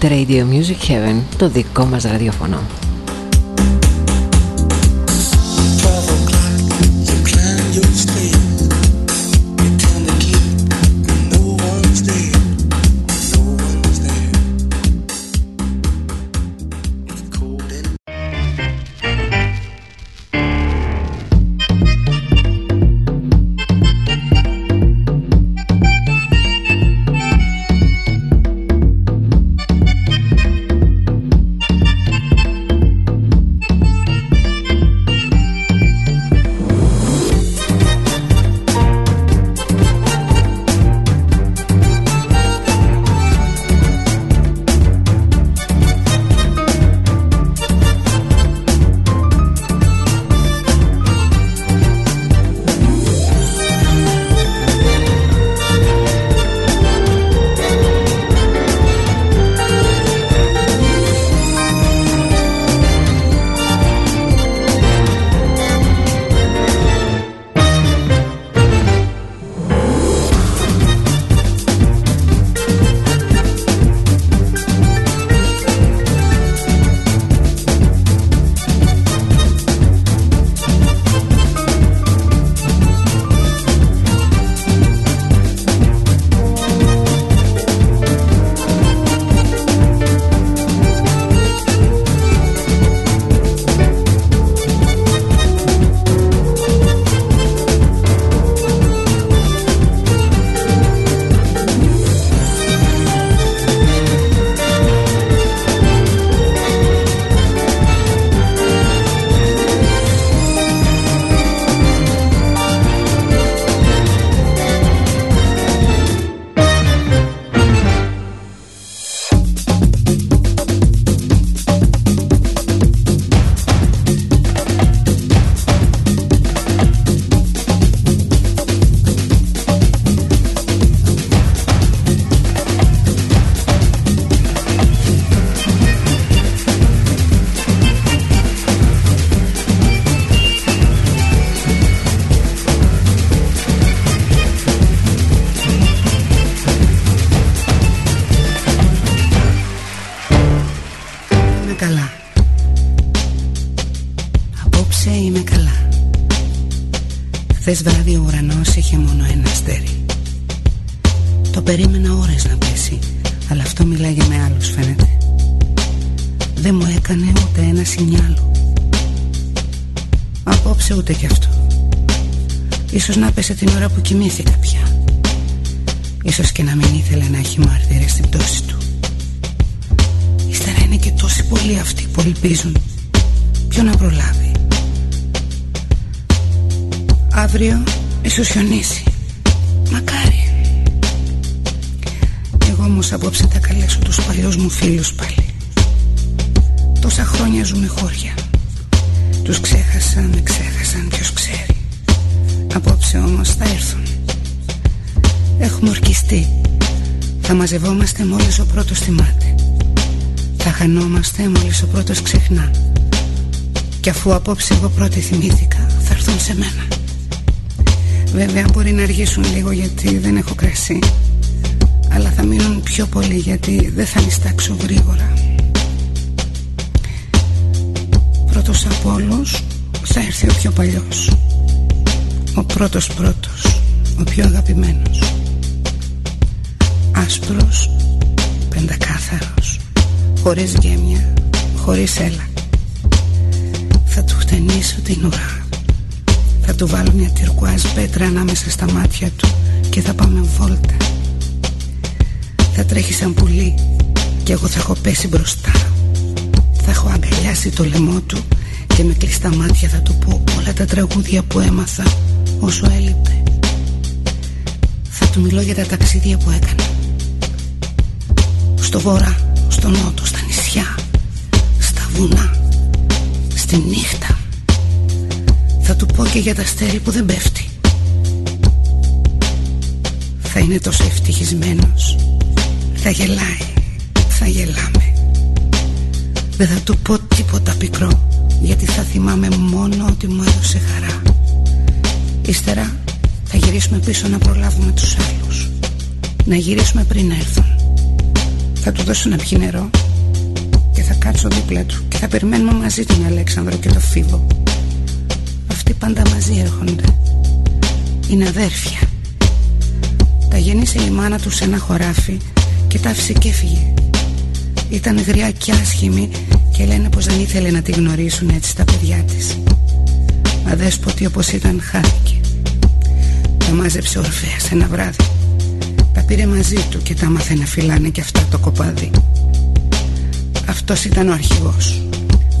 Ακούτε Radio Music Heaven, το δικό μας ραδιοφωνό. Και αφού απόψε εγώ πρώτη θυμήθηκα. Θα έρθουν σε μένα. Βέβαια μπορεί να αργήσουν λίγο γιατί δεν έχω κρασί Αλλά θα μείνουν πιο πολύ γιατί δεν θα νηστάξω γρήγορα. Πρώτος από όλους θα έρθει ο πιο παλιός. Ο πρώτος πρώτος, ο πιο αγαπημένος. Άσπρος, πεντακάθαρος Χωρίς γέμια, χωρίς έλα Θα του χτενίσω την ουρά θα του βάλω μια τυρκουάζ πέτρα ανάμεσα στα μάτια του και θα πάμε βόλτα. Θα τρέχει σαν πουλί και εγώ θα έχω πέσει μπροστά. Θα έχω αγκαλιάσει το λαιμό του και με κλειστά μάτια θα του πω όλα τα τραγούδια που έμαθα όσο έλειπε. Θα του μιλώ για τα ταξίδια που έκανα. Στο βορρά, στο νότο, στα νησιά, στα βουνά, στη νύχτα. Θα του πω και για τα αστέρι που δεν πέφτει. Θα είναι τόσο ευτυχισμένος. Θα γελάει. Θα γελάμε. Δεν θα του πω τίποτα πικρό Γιατί θα θυμάμαι μόνο ότι μου έδωσε χαρά. Ύστερα θα γυρίσουμε πίσω να προλάβουμε τους άλλους. Να γυρίσουμε πριν έρθουν. Θα του δώσω να πιει νερό. Και θα κάτσω δίπλα του Και θα περιμένουμε μαζί τον Αλέξανδρο και το Φίβο. Αυτοί πάντα μαζί έρχονται. Είναι αδέρφια. Τα γεννήσε η μάνα τους σε ένα χωράφι Και τα άφησε και έφυγε. Ήταν γριά και άσχημη Και λένε πως δεν ήθελε να τη γνωρίσουν έτσι τα παιδιά της. Αδέσποτη όπως ήταν χάθηκε. Τα μάζεψε ο Ορφέας ένα βράδυ. Τα πήρε μαζί του και τα μάθε να φυλάνε και αυτά το κοπάδι Αυτός ήταν ο αρχηγός.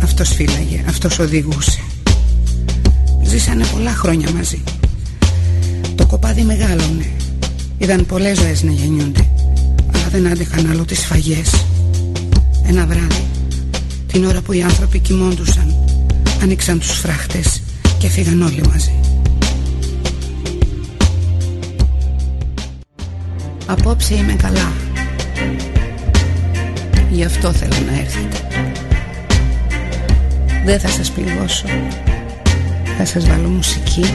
Αυτός φύλαγε, αυτός οδηγούσε. Ζήσανε πολλά χρόνια μαζί. Το κοπάδι μεγάλωνε. Είδαν πολλές ζωές να γεννιούνται. Αλλά δεν άντεχαν άλλο τις φαγές. Ένα βράδυ Την ώρα που οι άνθρωποι κοιμώντουσαν Άνοιξαν τους φράχτες και φύγαν όλοι μαζί. Απόψε είμαι καλά. Γι' αυτό θέλω να έρθετε. Δεν θα σας πληγώσω. Θα σας βάλω μουσική.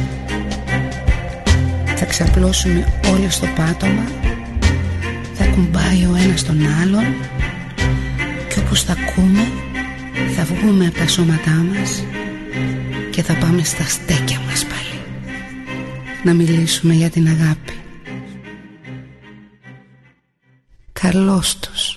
Θα ξαπλώσουμε όλοι στο πάτωμα. Θα κουμπάει ο ένας τον άλλον. Και όπως θα ακούμε θα βγούμε από τα σώματά μας και θα πάμε στα στέκια μας πάλι να μιλήσουμε για την αγάπη. Καλώς τους.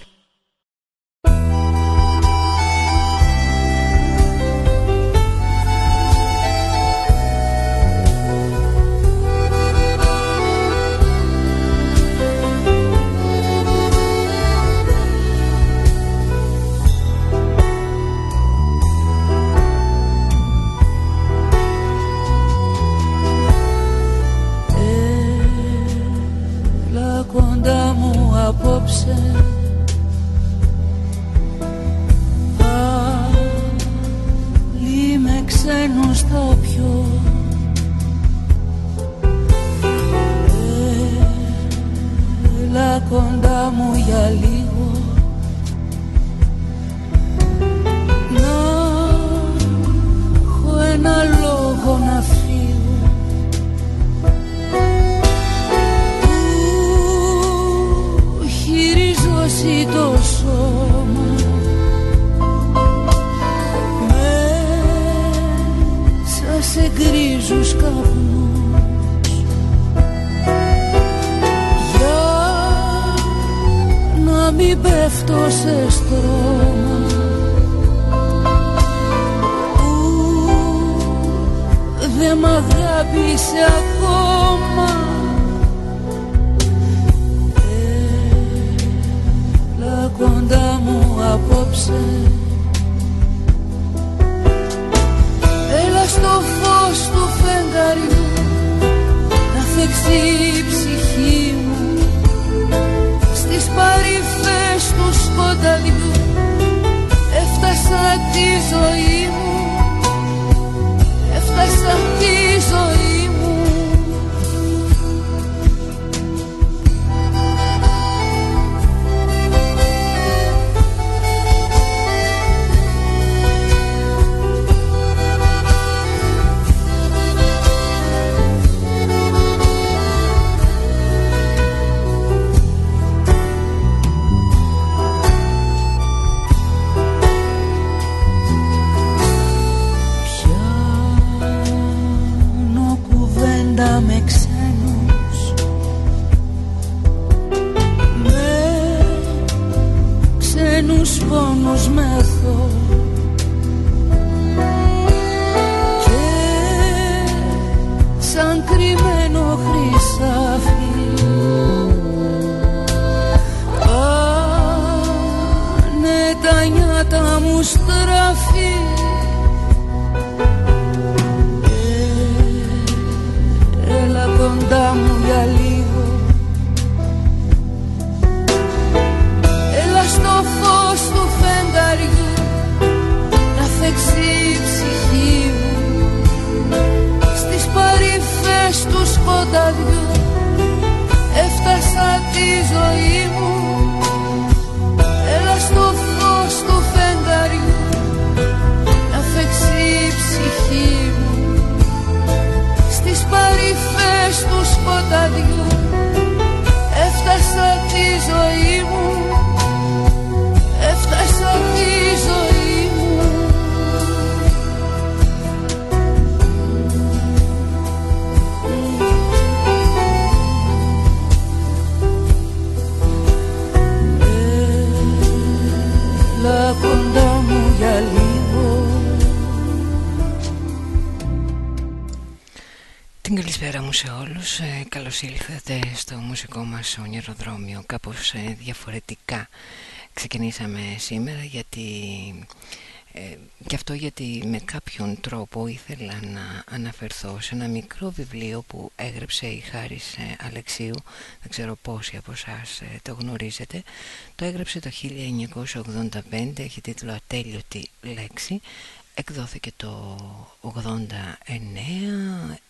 να μ' αγάπησε ακόμα. Έλα κοντά μου απόψε. Έλα στο φως του φεγγαριού να φεξεί η ψυχή μου. Στις παρυφές του σκοταδιού έφτασα τη ζωή μου. Έφτασα τους καλώς ήλθατε στο μουσικό μας ονειροδρόμιο. Κάπως ε, διαφορετικά ξεκινήσαμε σήμερα γιατί ε, και αυτό γιατί με κάποιον τρόπο ήθελα να αναφερθώ σε ένα μικρό βιβλίο που έγραψε η Χάρης ε, Αλεξίου. Δεν ξέρω πόσοι από εσάς ε, το γνωρίζετε. Το έγραψε το 1985 έχει τίτλο «Ατέλειωτη λέξη» εκδόθηκε το 89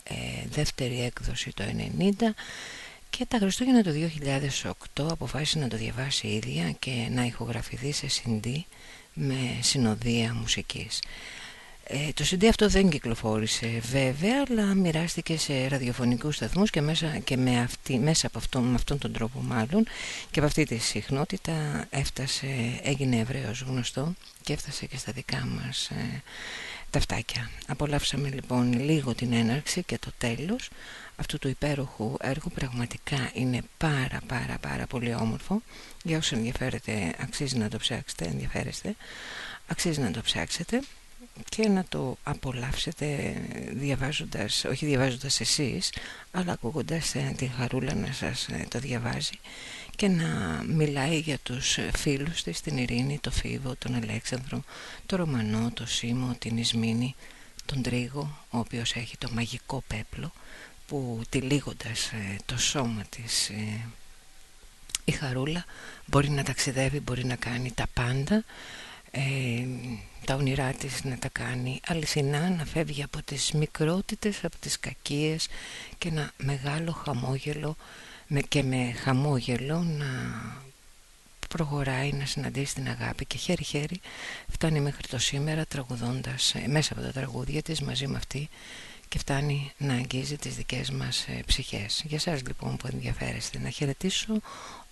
ε, δεύτερη έκδοση το 90 και τα Χριστούγεννα το 2008 αποφάσισε να το διαβάσει η ίδια και να ηχογραφηθεί σε CD με συνοδεία μουσικής. Ε, το CD αυτό δεν κυκλοφόρησε βέβαια αλλά μοιράστηκε σε ραδιοφωνικούς σταθμούς και, μέσα, και με, αυτή, μέσα από αυτό, με αυτόν τον τρόπο μάλλον και από αυτή τη συχνότητα έφτασε, έγινε ευρέως γνωστό και έφτασε και στα δικά μας ε, ταυτάκια. Απολαύσαμε λοιπόν λίγο την έναρξη και το τέλος αυτού του υπέροχου έργου. Πραγματικά είναι πάρα πάρα πάρα πολύ όμορφο. Για όσους ενδιαφέρεται αξίζει να το ψάξετε ενδιαφέρεστε αξίζει να το ψάξετε και να το απολαύσετε διαβάζοντας, όχι διαβάζοντας εσείς αλλά ακούγοντας ε, την χαρούλα να σας ε, το διαβάζει και να μιλάει για τους φίλους της, την Ειρήνη, το Φίβο, τον Αλέξανδρο, το Ρωμανό, το Σίμω, την Ισμήνη, τον Τρίγο, ο οποίος έχει το μαγικό πέπλο που τυλίγοντας ε, το σώμα της ε, η Χαρούλα μπορεί να ταξιδεύει, μπορεί να κάνει τα πάντα ε, τα όνειρά της να τα κάνει αληθινά, να φεύγει από τις μικρότητες, από τις κακίες και ένα μεγάλο χαμόγελο με, και με χαμόγελο να προχωράει να συναντήσει την αγάπη και χέρι-χέρι φτάνει μέχρι το σήμερα τραγουδώντας μέσα από τα τραγούδια της μαζί με αυτή και φτάνει να αγγίζει τις δικές μας ε, ψυχές. Για σας λοιπόν που ενδιαφέρεστε να χαιρετήσω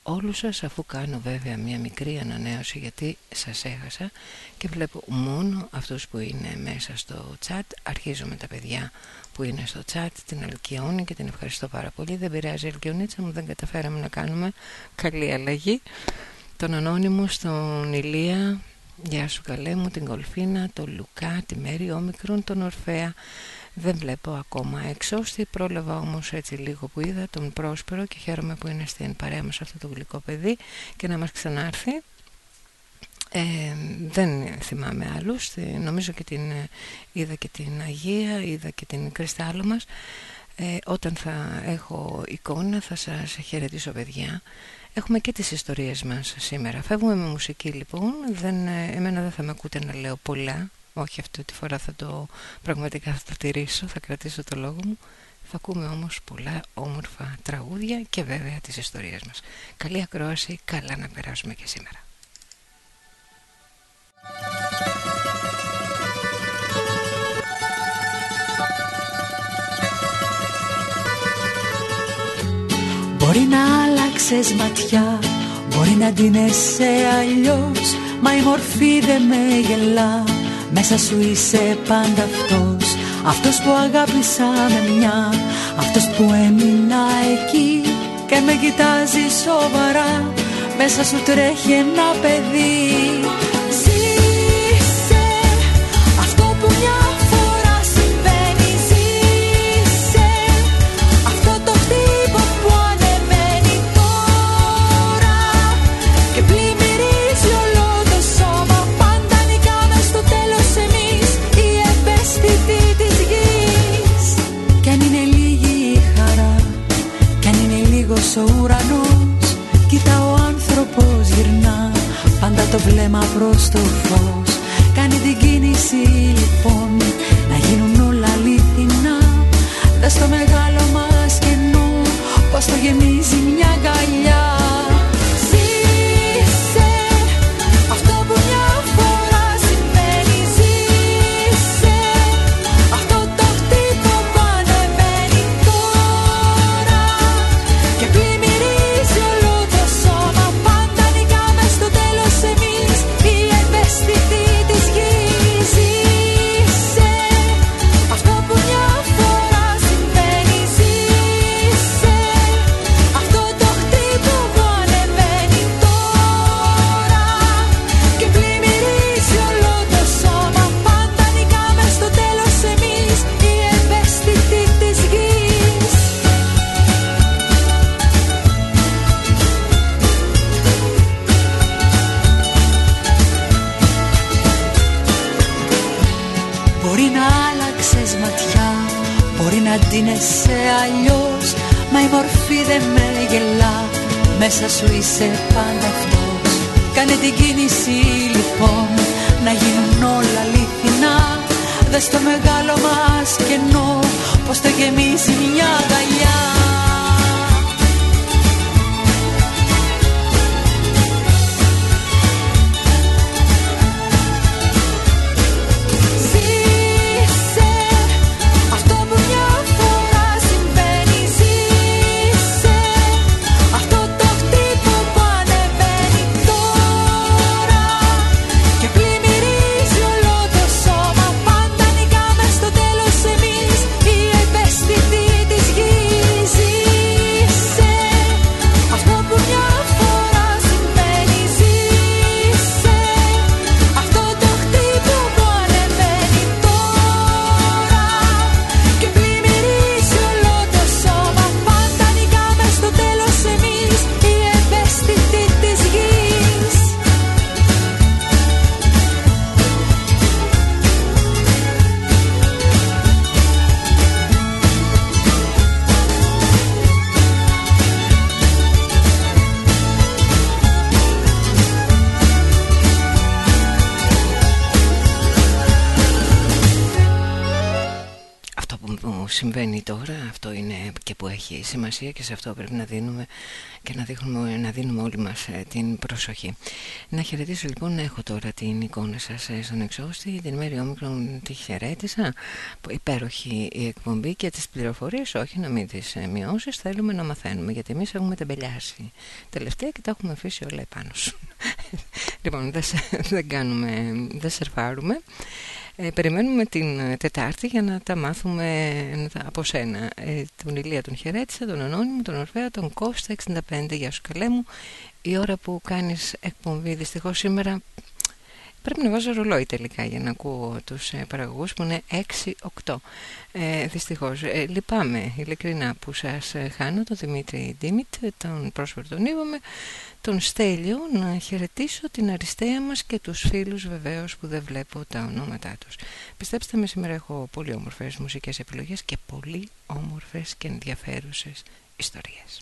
όλους σας αφού κάνω βέβαια μια μικρή ανανέωση γιατί σας έχασα και βλέπω μόνο αυτούς που είναι μέσα στο chat. Αρχίζω με τα παιδιά που είναι στο chat, την Αλκιόνη και την ευχαριστώ πάρα πολύ. Δεν πειράζει Αλκιονίτσα μου, δεν καταφέραμε να κάνουμε καλή αλλαγή. Τον Ανώνυμο, στον Ηλία, γεια σου καλέ μου, την Κολφίνα, τον Λουκά, τη Μέρη Όμικρον, τον Ορφέα, δεν βλέπω ακόμα εξώστη, πρόλαβα όμως έτσι λίγο που είδα τον Πρόσπερο και χαίρομαι που είναι στην παρέα μας αυτό το γλυκό παιδί και να μας ξανάρθει. Ε, δεν θυμάμαι άλλους, ε, νομίζω και την ε, είδα και την Αγία, είδα και την Κρυστάλλο μας. Ε, όταν θα έχω εικόνα θα σας χαιρετήσω παιδιά. Έχουμε και τις ιστορίες μας σήμερα. Φεύγουμε με μουσική λοιπόν, δεν, εμένα δεν θα με ακούτε να λέω πολλά όχι αυτή τη φορά θα το πραγματικά θα το τηρήσω, θα κρατήσω το λόγο μου. Θα ακούμε όμως πολλά όμορφα τραγούδια και βέβαια τις ιστορίες μας. Καλή ακρόαση, καλά να περάσουμε και σήμερα. Μπορεί να άλλαξες ματιά Μπορεί να ντύνεσαι αλλιώς Μα η μορφή δεν με γελά μέσα σου είσαι πάντα αυτός. Αυτός που αγάπησα με μια. Αυτός που έμεινα εκεί Και με κοιτάζει σοβαρά. Μέσα σου τρέχει ένα παιδί ο ουρανός. Κοίτα ο άνθρωπος γυρνά Πάντα το βλέμμα προς το φως. Κάνει την κίνηση λοιπόν Να γίνουν όλα αλήθινα Δες στο μεγάλο μας κενό Πως το γεμίζει μια αγκαλιά δεν με γελά. Μέσα σου είσαι πάντα αυτός. Κάνε την κίνηση λοιπόν Να γίνουν όλα αληθινά. Δες το μεγάλο μας κενό Πως το γεμίζει μια σημασία και σε αυτό πρέπει να δίνουμε και να, δείχνουμε, να δίνουμε όλοι μας ε, την προσοχή. Να χαιρετήσω λοιπόν έχω τώρα την εικόνα σας ε, στον εξώστη την μέρη όμικρον τη χαιρέτησα. Υπέροχη η εκπομπή και τις πληροφορίες όχι να μην τις ε, μειώσεις θέλουμε να μαθαίνουμε γιατί εμείς έχουμε τεμπελιάσει τελευταία και τα έχουμε αφήσει όλα επάνω σου. Λοιπόν δεν, δεν κάνουμε δεν σερφάρουμε ε, περιμένουμε την ε, Τετάρτη για να τα μάθουμε από σένα. Ε, τον Ηλία τον χαιρέτησα, τον Ανώνυμο, τον Ορφέα, τον Κώστα 65. Γεια σου καλέ μου. Η ώρα που κάνεις εκπομπή δυστυχώς σήμερα Πρέπει να βάζω ρολόι τελικά για να ακούω τους ε, παραγωγούς που είναι 6-8. Ε, δυστυχώς, ε, λυπάμαι ειλικρινά που σας ε, χάνω, τον Δημήτρη Ντίμιτ, τον πρόσφατο τον είπαμε, τον Στέλιο, να χαιρετήσω την αριστεία μας και τους φίλους βεβαίως που δεν βλέπω τα ονόματά τους. Πιστέψτε με, σήμερα έχω πολύ όμορφες μουσικές επιλογές και πολύ όμορφες και ενδιαφέρουσες ιστορίες.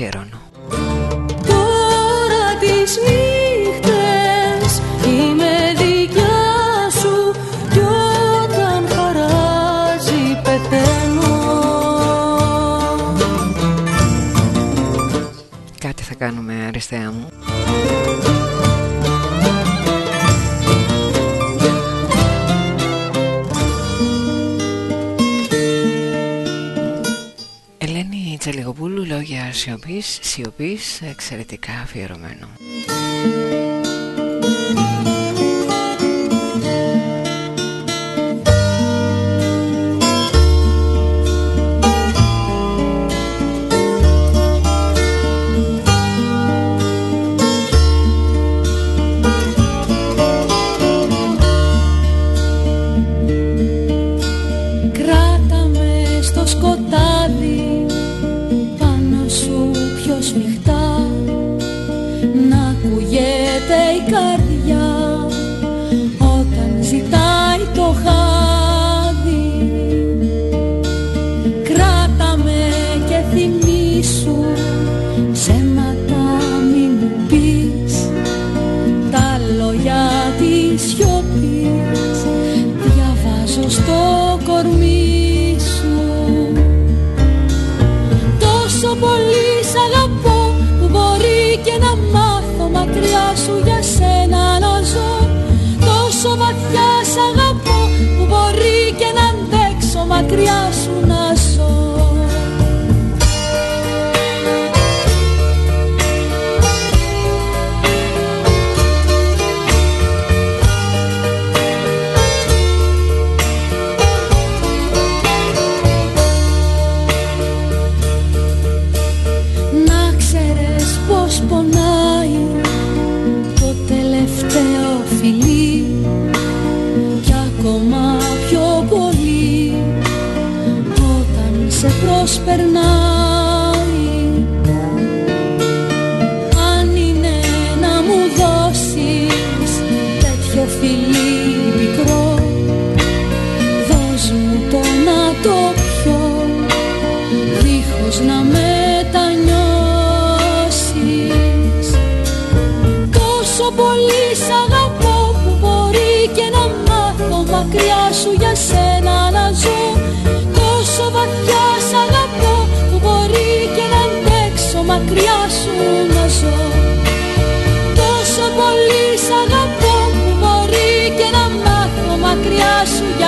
interfering σιωπής, σιωπής εξαιρετικά αφιερωμένο.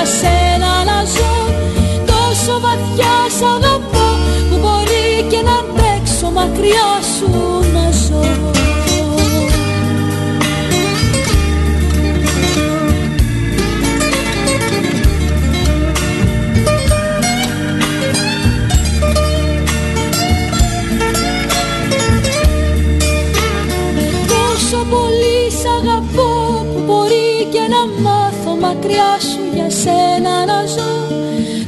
για σένα να ζω. Τόσο βαθιά σ' αγαπώ που μπορεί και να αντέξω μακριά σου να ζω. Πόσο πολύ σ' αγαπώ που μπορεί και να μάθω μακριά σου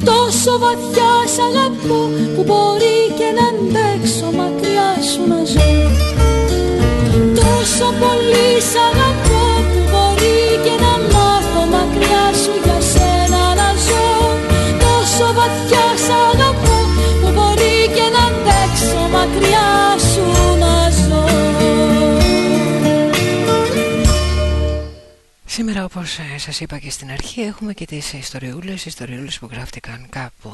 Τόσο βαθιά σ' αγαπώ που μπορεί και να αντέξω μακριά σου να ζω. Τόσο πολύ σ' αγαπώ που μπορεί και να μάθω μακριά σου για σένα να ζω. Τόσο βαθιά σ' αγαπώ που μπορεί και να αντέξω μακριά σου σας είπα και στην αρχή έχουμε και τις ιστοριούλες, ιστοριούλες που γράφτηκαν κάπου,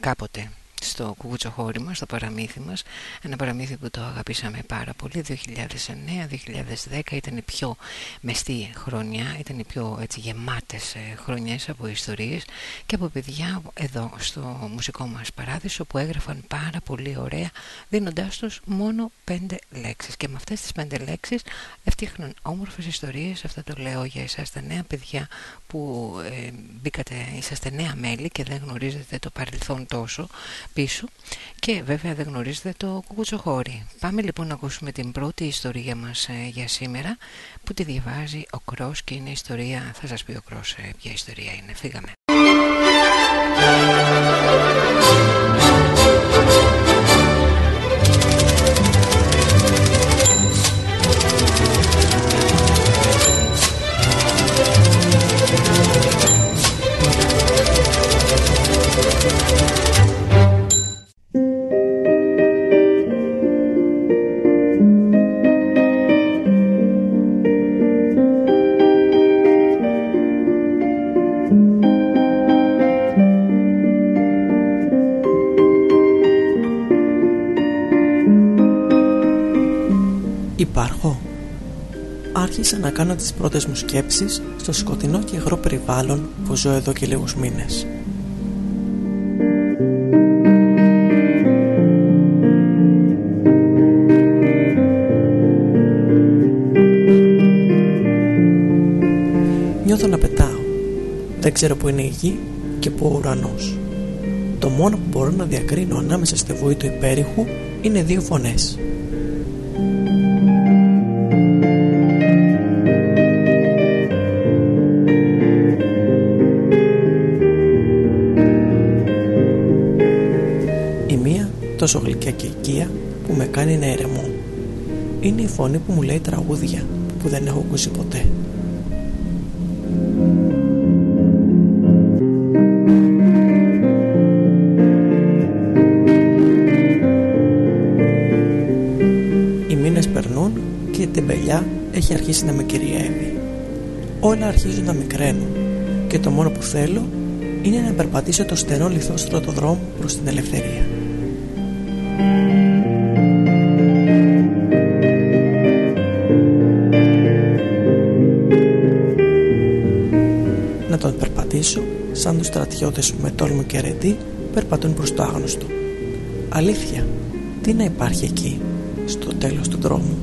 κάποτε στο κουκουτσοχώρι μας, στο παραμύθι μας. Ένα παραμύθι που το αγαπήσαμε πάρα πολύ 2009-2010 ήταν η πιο μεστή χρονιά ήταν οι πιο έτσι, γεμάτες ε, χρονιές από ιστορίες και από παιδιά εδώ στο μουσικό μας παράδεισο που έγραφαν πάρα πολύ ωραία δίνοντάς τους μόνο πέντε λέξεις. Και με αυτές τις πέντε λέξεις έφτιαχναν όμορφες ιστορίες. Αυτό το λέω για εσάς τα νέα παιδιά που ε, μπήκατε, είσαστε νέα μέλη και δεν γνωρίζετε το παρελθόν τόσο πίσω και βέβαια δεν γνωρίζετε το κουκουτσοχώρι. Πάμε λοιπόν να ακούσουμε την πρώτη ιστορία μας ε, για σήμερα που τη διαβάζει ο Κρός και είναι ιστορία, θα σας πει ο Κρός ε, ποια ιστορία είναι. Φύγαμε. Άρχισα να κάνω τις πρώτες μου σκέψεις στο σκοτεινό και υγρό περιβάλλον που ζω εδώ και λίγους μήνες. Νιώθω να πετάω. Δεν ξέρω που είναι η γη και που ο ουρανός. Το μόνο που μπορώ να διακρίνω ανάμεσα στη βουή του υπέρηχου είναι δύο φωνές. Τόσο γλυκιά και οικία που με κάνει να ηρεμώ. Είναι η φωνή που μου λέει τραγούδια που δεν έχω ακούσει ποτέ. έχει αρχίσει να με κυριεύει. Όλα αρχίζουν να μικραίνουν και το μόνο που θέλω είναι να περπατήσω το στενό λιθόστρωτο δρόμο προς την ελευθερία. Τον περπατήσω σαν τους στρατιώτες που με τόλμο και αρετή περπατούν προς το άγνωστο. Αλήθεια, τι να υπάρχει εκεί, στο τέλος του δρόμου;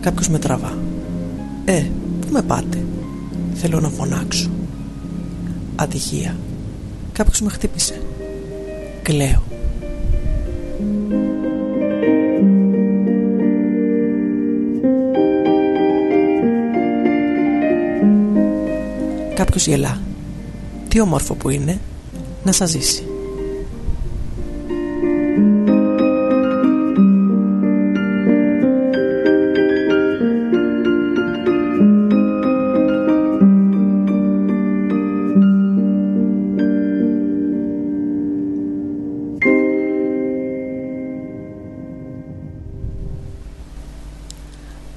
Κάποιος με τραβά Ε, πού με πάτε; Θέλω να φωνάξω Ατυχία Κάποιος με χτύπησε Κλαίω Κάποιος γελά. Τι όμορφο που είναι Να σας ζήσει.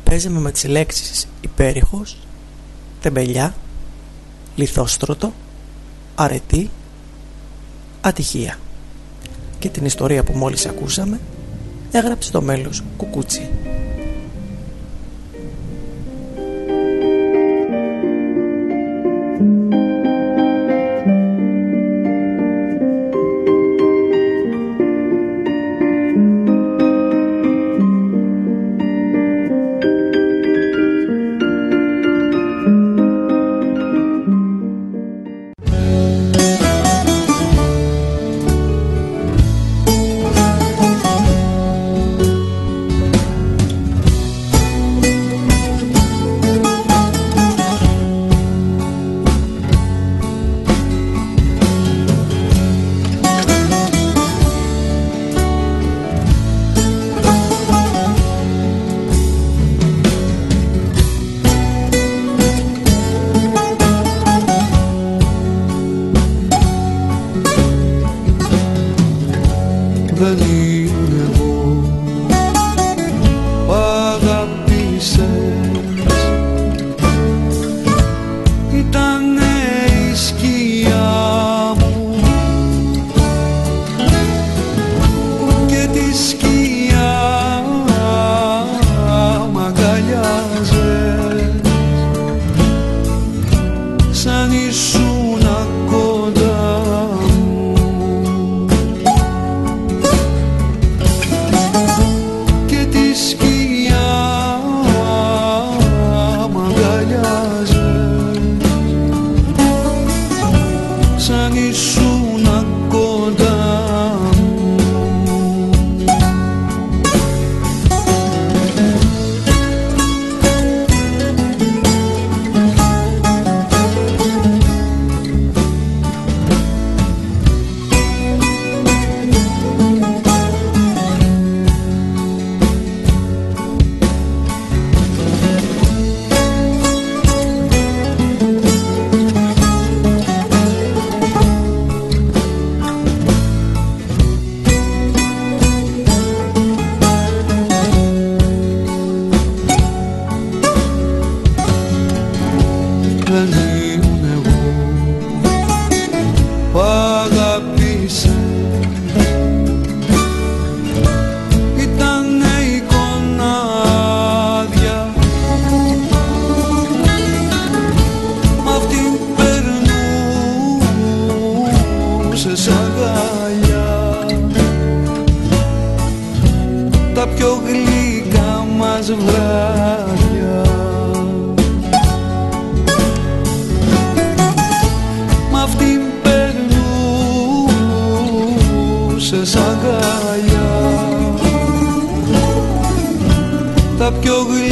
Παίζαμε με τις λέξεις υπέρηχος, τεμπελιά, λιθόστρωτο, αρετή, ατυχία. Και την ιστορία που μόλις ακούσαμε έγραψε το μέλος Κουκούτσι. Περνούσες αγκαλιά τα πιο γλυκά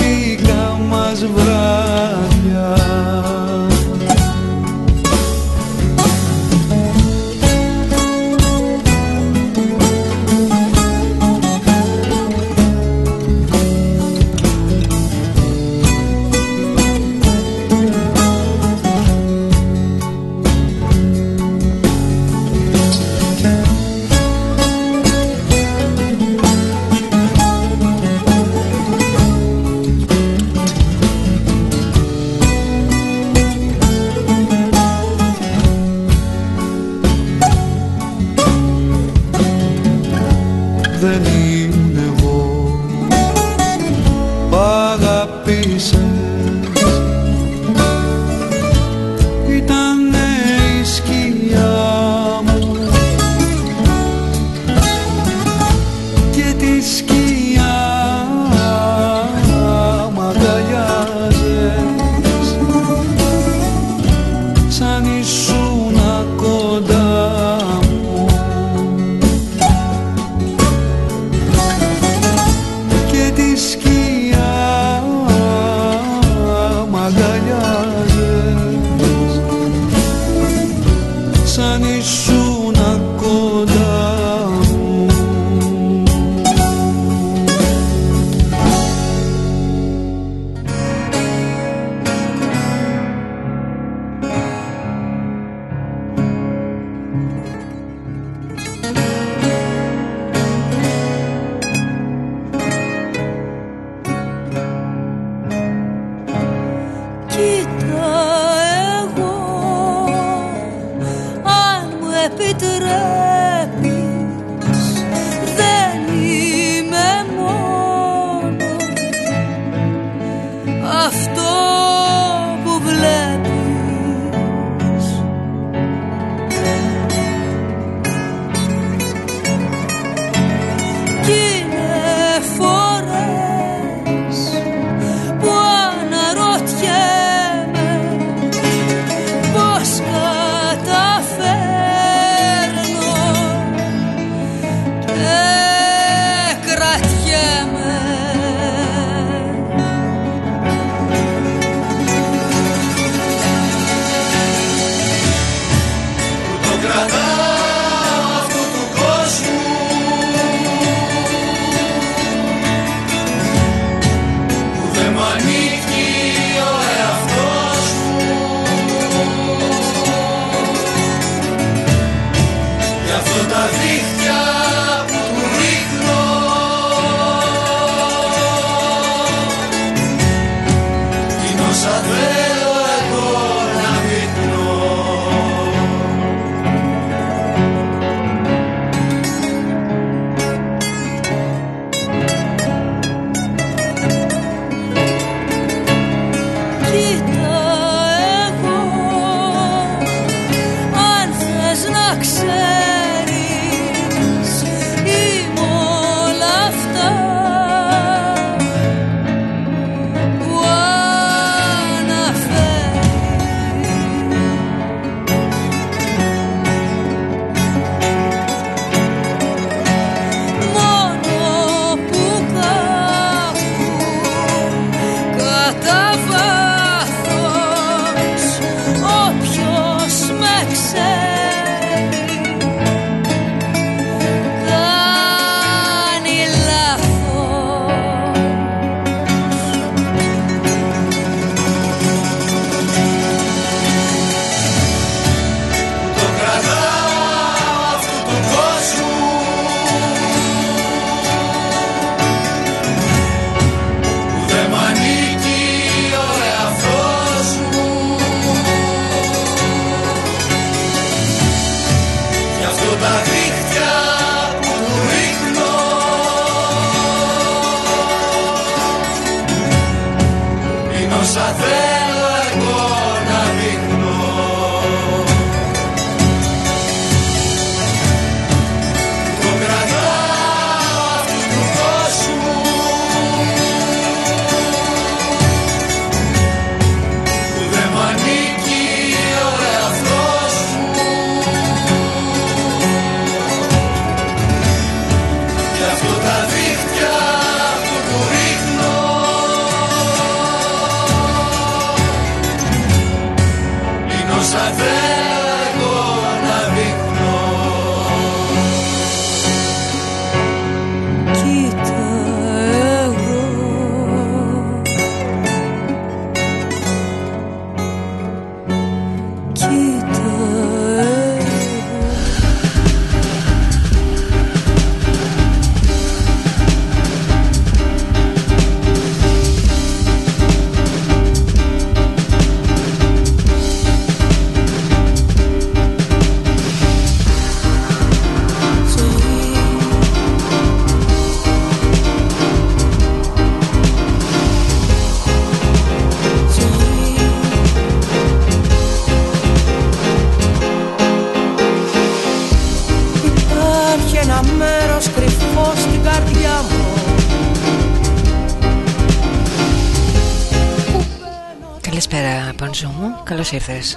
veces.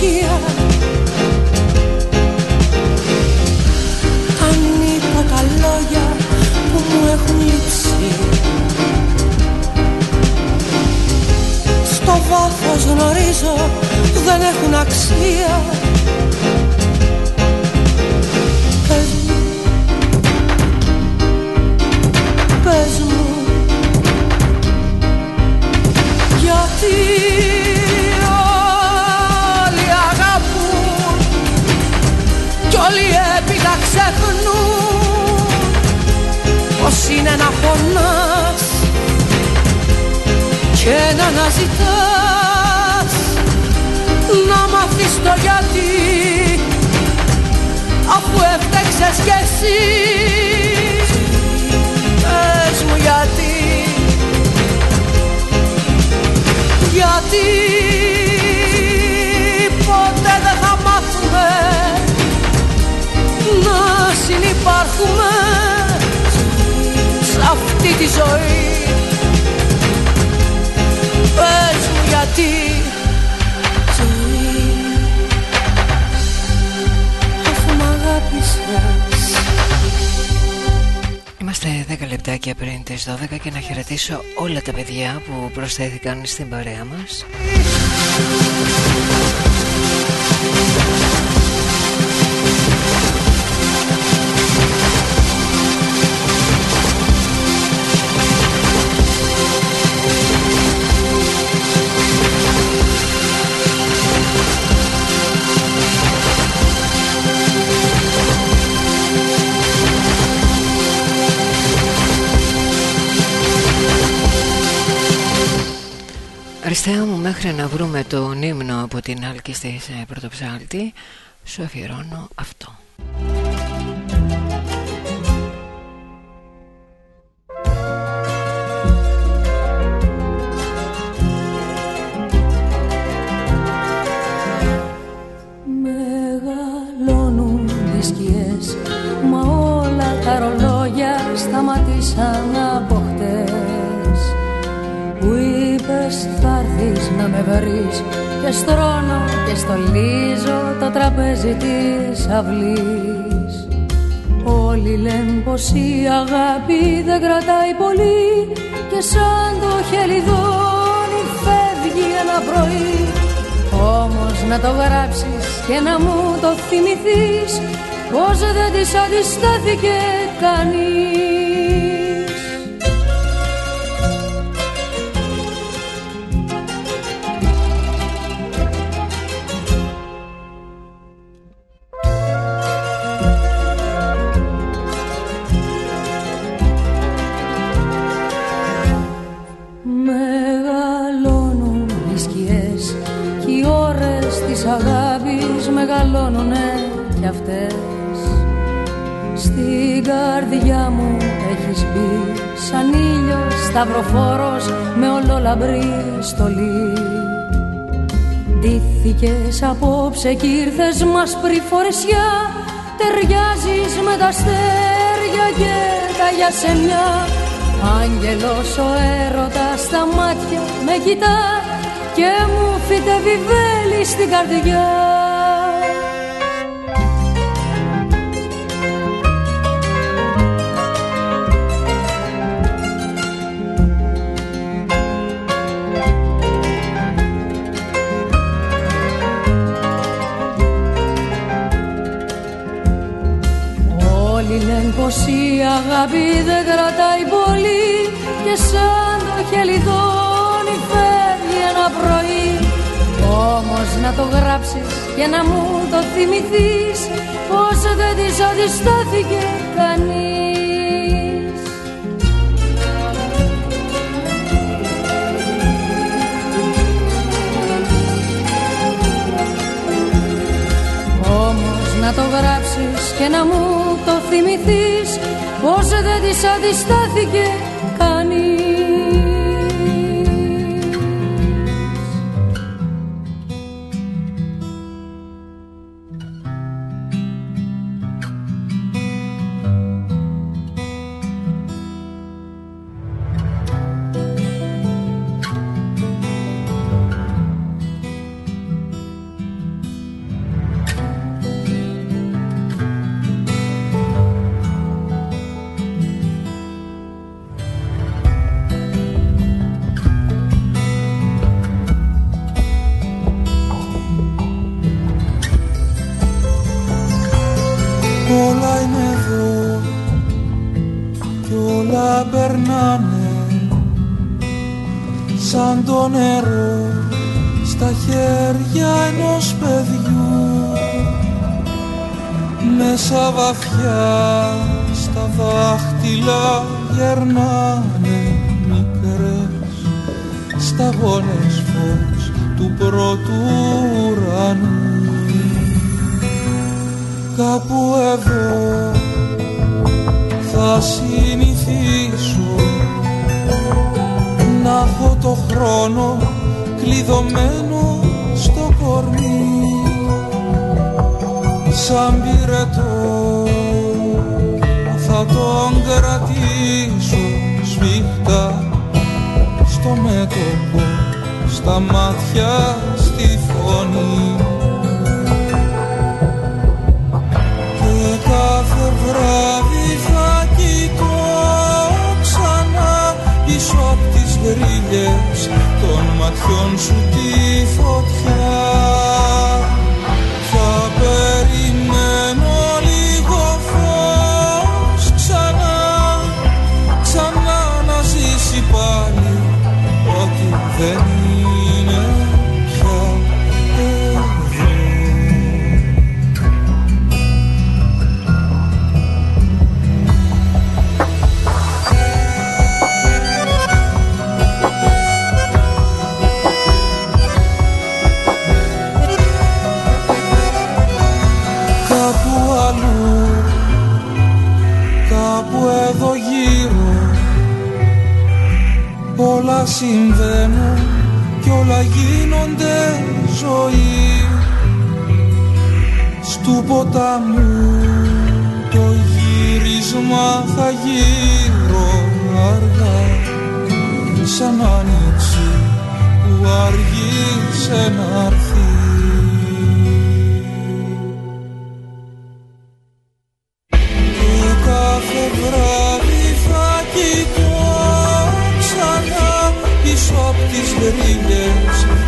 que. ευχαριστήσω όλα τα παιδιά που προσθέθηκαν στην παρέα μας. να βρούμε το ύμνο από την Άλκη στη ε, Πρωτοψάλτη, σου αφιερώνω αυτό. Όλοι λένε πως η αγάπη δεν κρατάει πολύ Και σαν το χελιδόνι φεύγει ένα πρωί. Όμως να το γράψεις και να μου το θυμηθείς Πως δεν της αντιστάθηκε κανείς. Ολόλαμπρή στολή Ντύθηκες απόψε κι ήρθες μας φορεσιά Ταιριάζεις με τα αστέρια και τα γιασεμιά. Άγγελος ο έρωτας στα μάτια με κοιτά Και μου φυτεύει βέλη στην καρδιά πως η αγάπη δεν κρατάει πολύ και σαν το χελιδόνι φεύγει ένα πρωί. Όμως να το γράψεις και να μου το θυμηθείς πως δεν της αντιστάθηκε κανείς. Όμως να το γράψεις και να μου το θυμηθείς πως δεν της αντιστάθηκε κανείς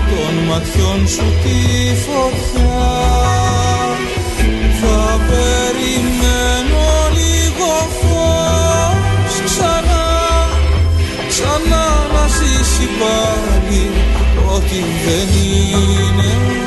των ματιών σου τη φωτιά. Θα περιμένω λίγο φως. Ξανά ξανά να ζήσει πάλι. Ό,τι δεν είναι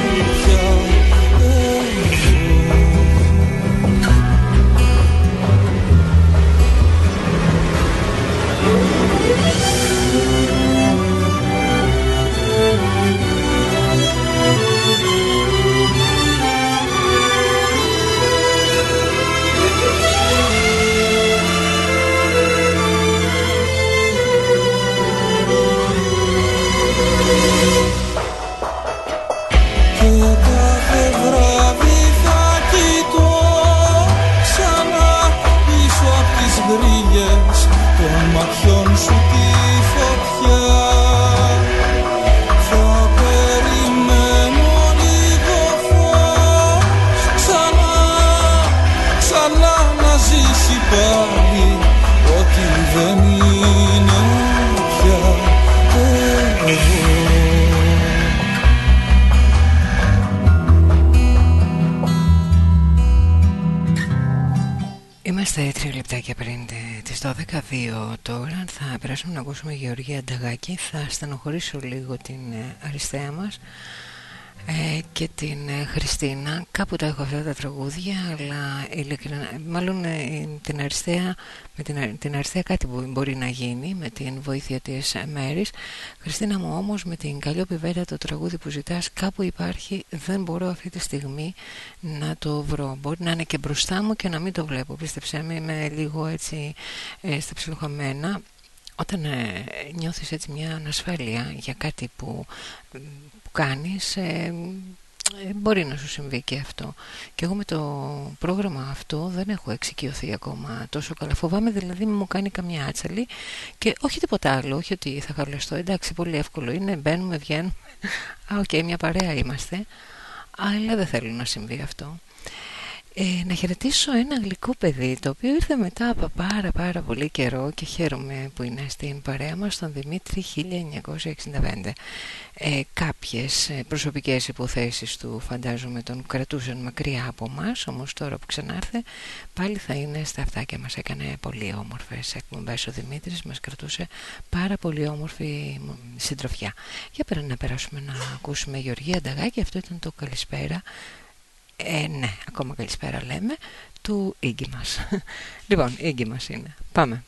τώρα θα περάσουμε να ακούσουμε Γεωργία Νταγάκη Θα στενοχωρήσω λίγο την ε, αριστεία μας ε, και την ε, Χριστίνα. Κάπου τα έχω αυτά τα τραγούδια αλλά ειλικρινά, μάλλον ε, την αριστεία με την, την αριστεία κάτι μπορεί να γίνει με την βοήθεια της Μέρης. Χριστίνα μου όμως με την Καλλιόπη το τραγούδι που ζητάς κάπου υπάρχει δεν μπορώ αυτή τη στιγμή να το βρω. Μπορεί να είναι και μπροστά μου και να μην το βλέπω. Πίστεψέ με είμαι λίγο έτσι ε, στα ψιλοχαμένα όταν ε, νιώθεις έτσι μια ανασφάλεια για κάτι που κάνεις ε, ε, μπορεί να σου συμβεί και αυτό. Και εγώ με το πρόγραμμα αυτό δεν έχω εξοικειωθεί ακόμα τόσο καλά. Φοβάμαι δηλαδή μου κάνει καμιά άτσαλη και όχι τίποτα άλλο όχι ότι θα χαλαστώ. Εντάξει πολύ εύκολο είναι μπαίνουμε βγαίνουμε. Α οκ okay, μια παρέα είμαστε αλλά δεν θέλω να συμβεί αυτό ε, να χαιρετήσω ένα γλυκό παιδί το οποίο ήρθε μετά από πάρα πάρα πολύ καιρό και χαίρομαι που είναι στην παρέα μας τον Δημήτρη 1965 ε, κάποιες ε, προσωπικές υποθέσεις του φαντάζομαι τον κρατούσαν μακριά από μας όμως τώρα που ξανάρθε πάλι θα είναι στα αυτάκια μας έκανε πολύ όμορφες εκπομπές. Ο Δημήτρης μας κρατούσε πάρα πολύ όμορφη συντροφιά. Για πέρα να περάσουμε να ακούσουμε Γεωργία Νταγάκη αυτό ήταν το καλησπέρα ε, ναι, ακόμα καλησπέρα λέμε του Ίγκη μας. Λοιπόν, Ίγκη μας είναι, πάμε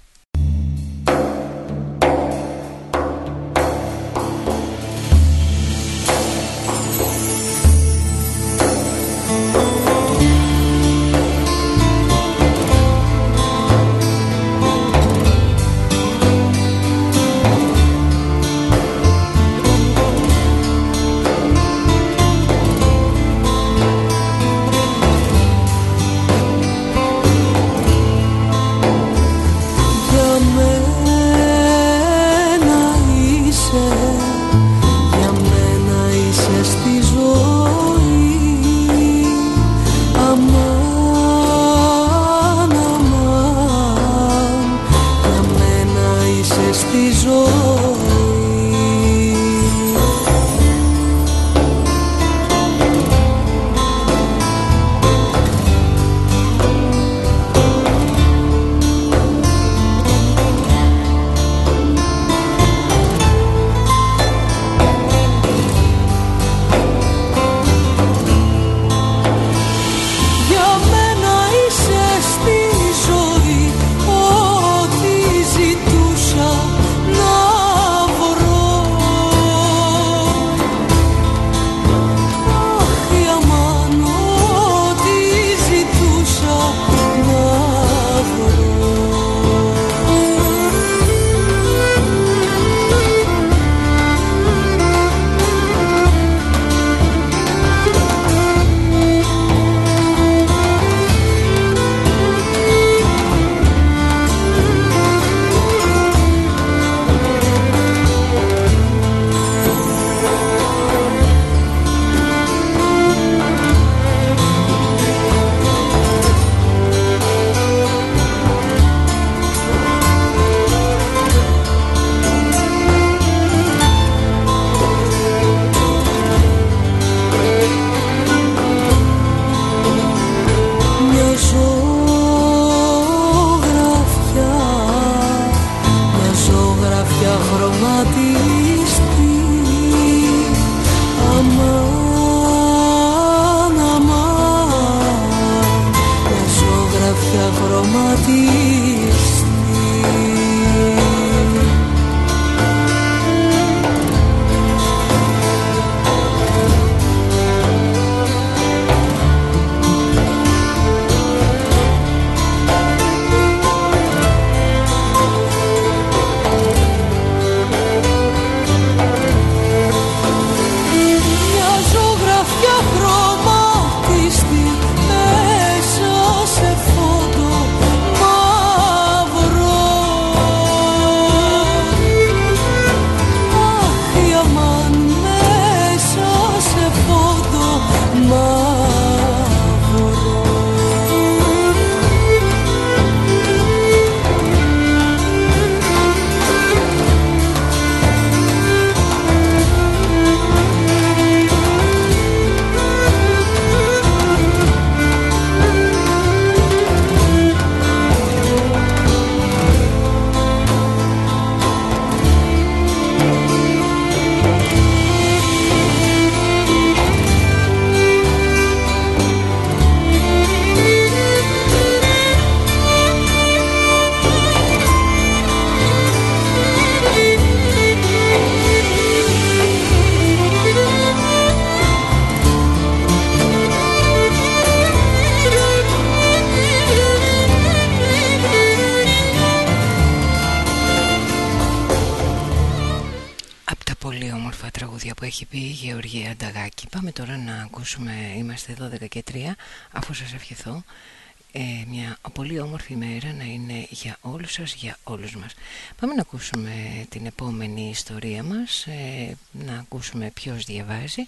για όλους σας, για όλους μας. Πάμε να ακούσουμε την επόμενη ιστορία μας, ε, να ακούσουμε ποιος διαβάζει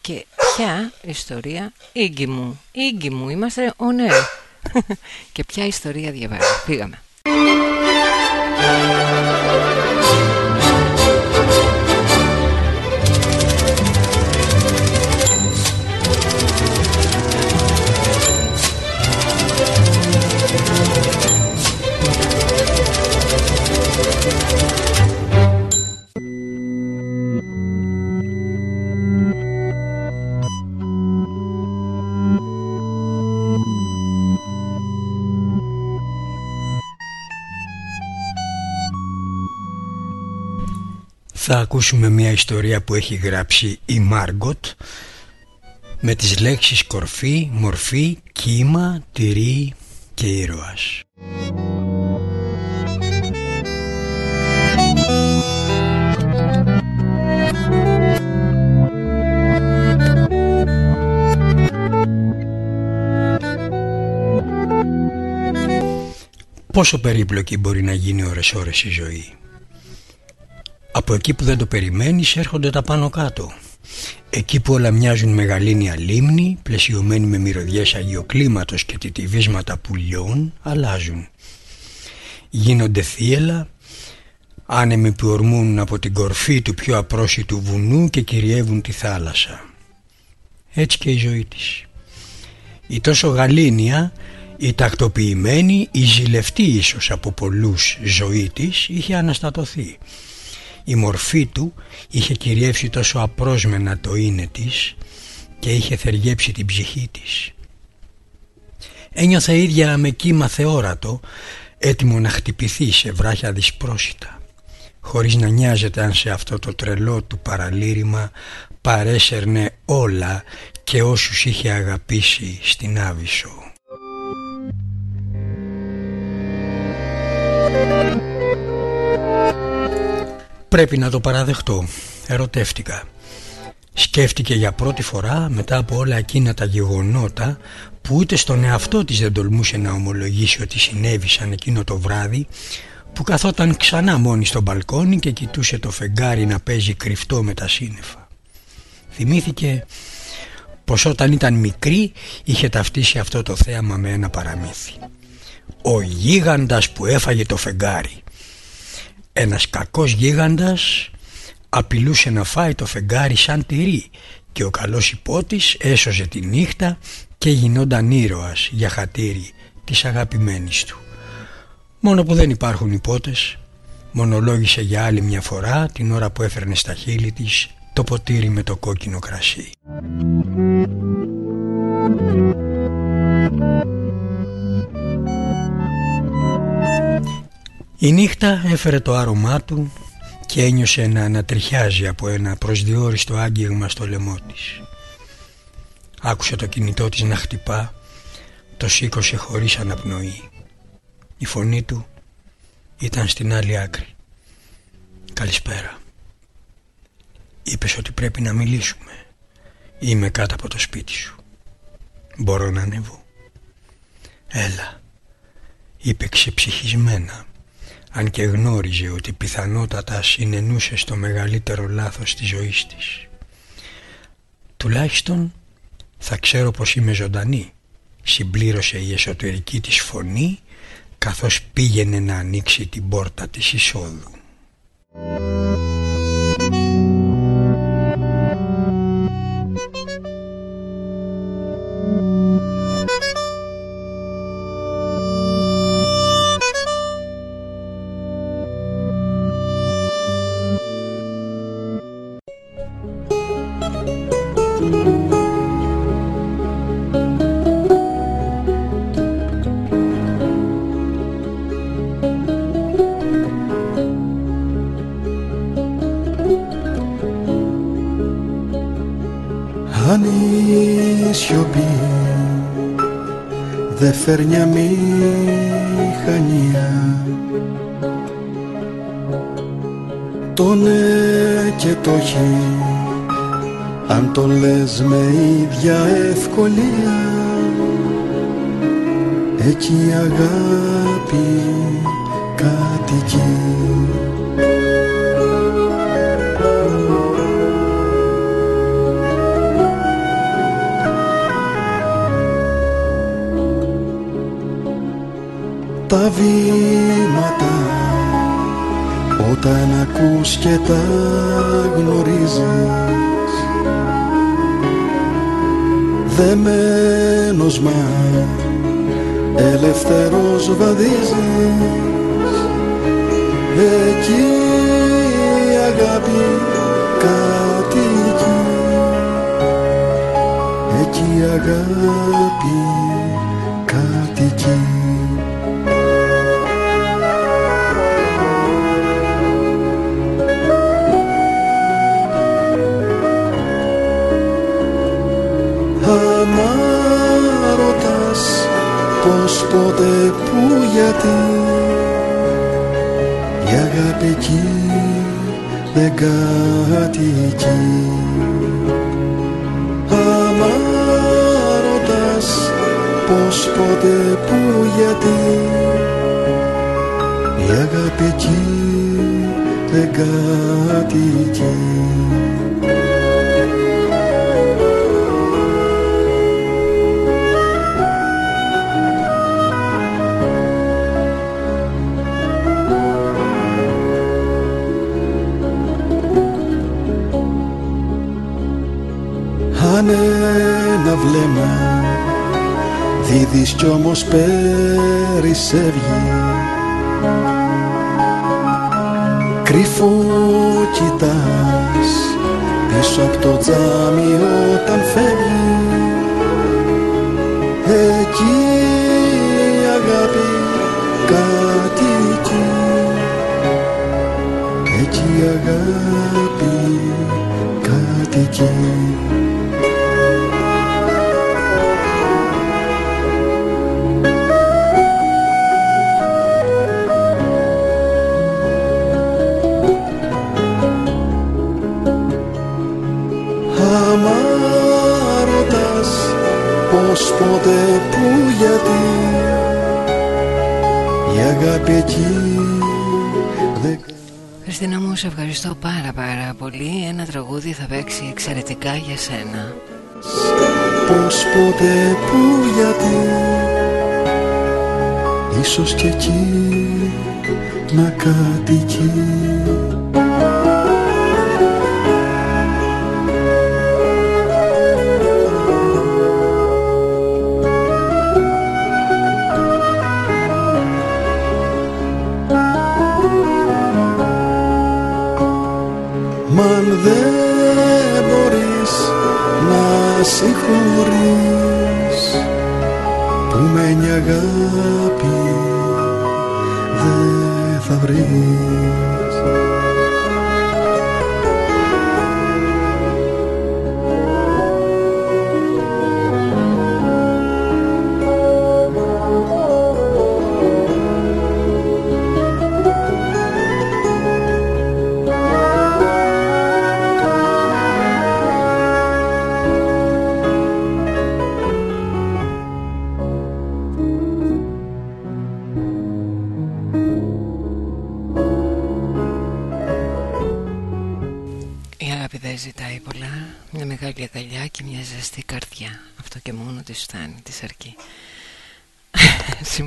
και ποια ιστορία, Ίγκη μου, Ίγκη μου, είμαστε on air. και ποια ιστορία διαβάζει. Πήγαμε. Θα ακούσουμε μια ιστορία που έχει γράψει η Μάργκοτ με τις λέξεις κορφή, μορφή, κύμα, τυρί και ήρωας. Πόσο περίπλοκη μπορεί να γίνει ώρες ώρες η ζωή; Από εκεί που δεν το περιμένεις έρχονται τα πάνω κάτω. Εκεί που όλα μοιάζουν μεγαλύνια λίμνη, πλαισιωμένοι με μυρωδιές αγιοκλίματος και τιτιβίσματα πουλιών, αλλάζουν. Γίνονται θύελα, άνεμοι που ορμούν από την κορφή του πιο απρόσιτου βουνού και κυριεύουν τη θάλασσα. Έτσι και η ζωή της. Η τόσο γαλήνια, η τακτοποιημένη, η ζηλευτή ίσως από πολλούς ζωή της είχε αναστατωθεί η μορφή του είχε κυριεύσει τόσο απρόσμενα το είναι της και είχε θεργέψει την ψυχή της. Ένιωθα ίδια με κύμα θεόρατο έτοιμο να χτυπηθεί σε βράχια δυσπρόσιτα χωρίς να νοιάζεται αν σε αυτό το τρελό του παραλήρημα παρέσερνε όλα και όσους είχε αγαπήσει στην Άβυσσο. Πρέπει να το παραδεχτώ. Ερωτεύτηκα. Σκέφτηκε για πρώτη φορά μετά από όλα εκείνα τα γεγονότα που ούτε στον εαυτό της δεν τολμούσε να ομολογήσει ότι συνέβησαν εκείνο το βράδυ που καθόταν ξανά μόνη στο μπαλκόνι και κοιτούσε το φεγγάρι να παίζει κρυφτό με τα σύννεφα. Θυμήθηκε πως όταν ήταν μικρή είχε ταυτίσει αυτό το θέαμα με ένα παραμύθι. Ο γίγαντας που έφαγε το φεγγάρι ένας κακός γίγαντας απειλούσε να φάει το φεγγάρι σαν τυρί και ο καλός υπότης έσωζε τη νύχτα και γινόταν ήρωας για χατήρι της αγαπημένης του. Μόνο που δεν υπάρχουν υπότες, μονολόγησε για άλλη μια φορά την ώρα που έφερνε στα χείλη της το ποτήρι με το κόκκινο κρασί. Η νύχτα έφερε το άρωμά του και ένιωσε να ανατριχιάζει από ένα προσδιοριστό άγγιγμα στο λαιμό της. Άκουσε το κινητό της να χτυπά, το σήκωσε χωρίς αναπνοή. Η φωνή του ήταν στην άλλη άκρη. «Καλησπέρα». Είπες ότι πρέπει να μιλήσουμε. Είμαι κάτω από το σπίτι σου. Μπορώ να ανέβω. Έλα, είπε ξεψυχισμένα αν και γνώριζε ότι πιθανότατα συνενούσε στο μεγαλύτερο λάθος της ζωής της. Τουλάχιστον θα ξέρω πως είμαι ζωντανή, συμπλήρωσε η εσωτερική της φωνή καθώς πήγαινε να ανοίξει την πόρτα της εισόδου. Φέρνει μηχανία. Το ναι και το χει αν το λες με ίδια ευκολία εκεί η αγάπη κατοικεί Τα βήματα. Όταν ακούς και τα γνωρίζεις δεμένος μα ελευθερός βαδίζεις. Εκεί η αγάπη κατοικεί εκεί. Η αγάπη κατοικεί πότε που γιατί. Η αγάπη εκεί δεν κατοικεί Άμα ρωτάς πως πότε που γιατί. Η αγάπη εκεί δεν κατοικεί σαν ένα βλέμμα δίδεις κι όμως περισσεύγει Κρυφό κοιτάς πίσω από το τζάμι όταν φεύγει. Εκεί η αγάπη κατοικεί Εκεί. Η αγάπη κατοικεί πως πότε που γιατί. Η αγάπη εκεί Χριστίνα μου, σε ευχαριστώ πάρα πάρα πολύ. Ένα τραγούδι θα παίξει εξαιρετικά για σένα. Πως πότε που γιατί. Ίσως και εκεί να κατοικείς αγάπη δεν θα βρεις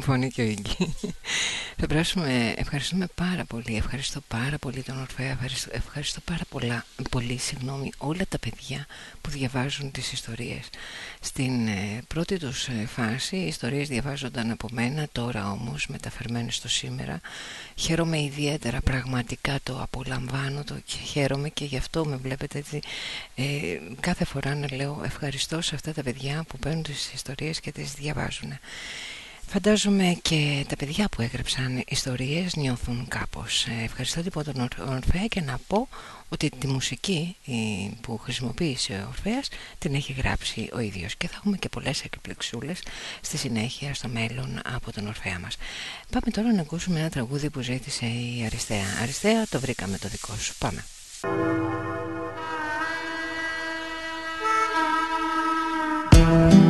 συμφωνεί και ο Ίγκη. Θα περάσουμε, ευχαριστούμε πάρα πολύ, ευχαριστώ πάρα πολύ τον Ορφέα, ευχαριστώ, ευχαριστώ πάρα πολλά, πολύ, συγγνώμη, όλα τα παιδιά που διαβάζουν τις ιστορίες. Στην ε, πρώτη τους ε, φάση οι ιστορίες διαβάζονταν από μένα, τώρα όμως μεταφερμένες στο σήμερα. Χαίρομαι ιδιαίτερα, πραγματικά το απολαμβάνω το και χαίρομαι και γι' αυτό με βλέπετε έτσι ε, κάθε φορά να λέω ευχαριστώ σε αυτά τα παιδιά που παίρνουν τις ιστορίες και τις διαβάζουν. Φαντάζομαι και τα παιδιά που έγραψαν ιστορίες νιώθουν κάπως. Ε, ευχαριστώ λοιπόν τον Ορφέα και να πω ότι τη μουσική που χρησιμοποίησε ο Ορφέας την έχει γράψει ο ίδιος και θα έχουμε και πολλές εκπληξούλες στη συνέχεια στο μέλλον από τον Ορφέα μας. Πάμε τώρα να ακούσουμε ένα τραγούδι που ζήτησε η Αριστεία. Αριστεία το βρήκαμε το δικό σου. Πάμε. ακριβό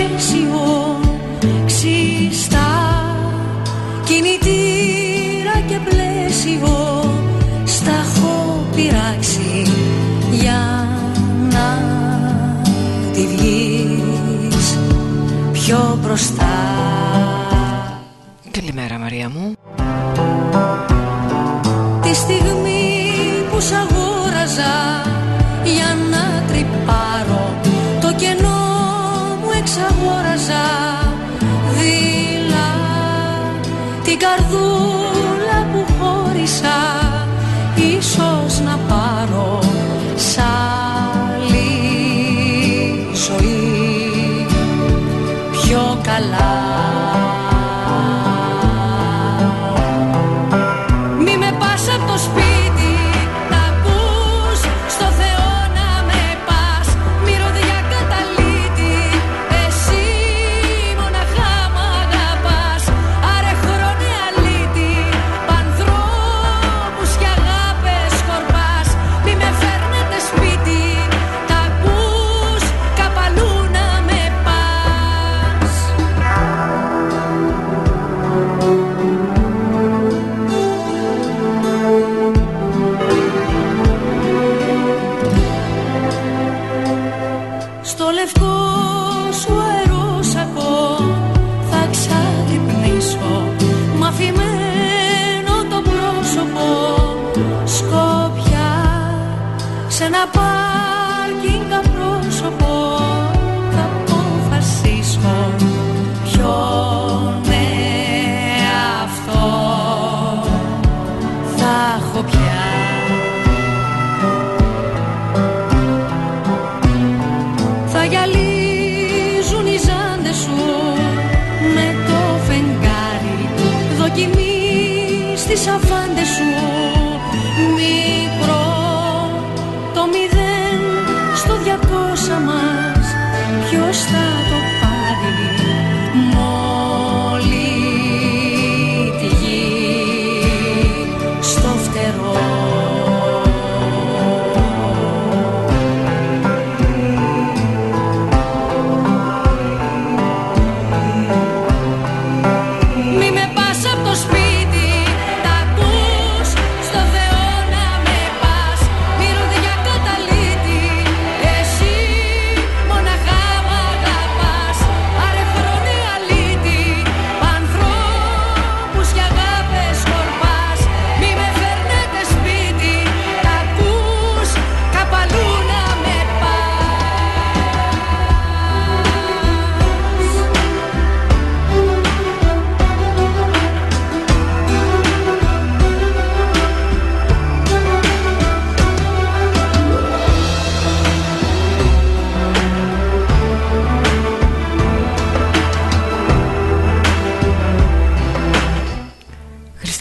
περνάς απ' τα πέσιο ξυστά κινητήρα και πλαίσιο στα έχω πειράξει για να τη βγεις πιο μπροστά. Καλημέρα Μαρία μου. Τη στιγμή που σ' αγόραζα την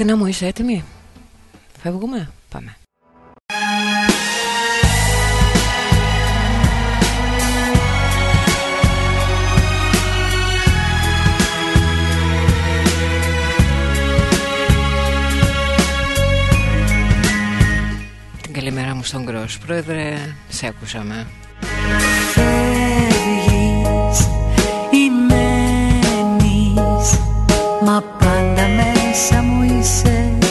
Χριστίνα μου είσαι έτοιμη; Φεύγουμε; Πάμε. Την καλημέρα μου στον Γκρός Πρόεδρε. Σε ακούσαμε πάντα μέσα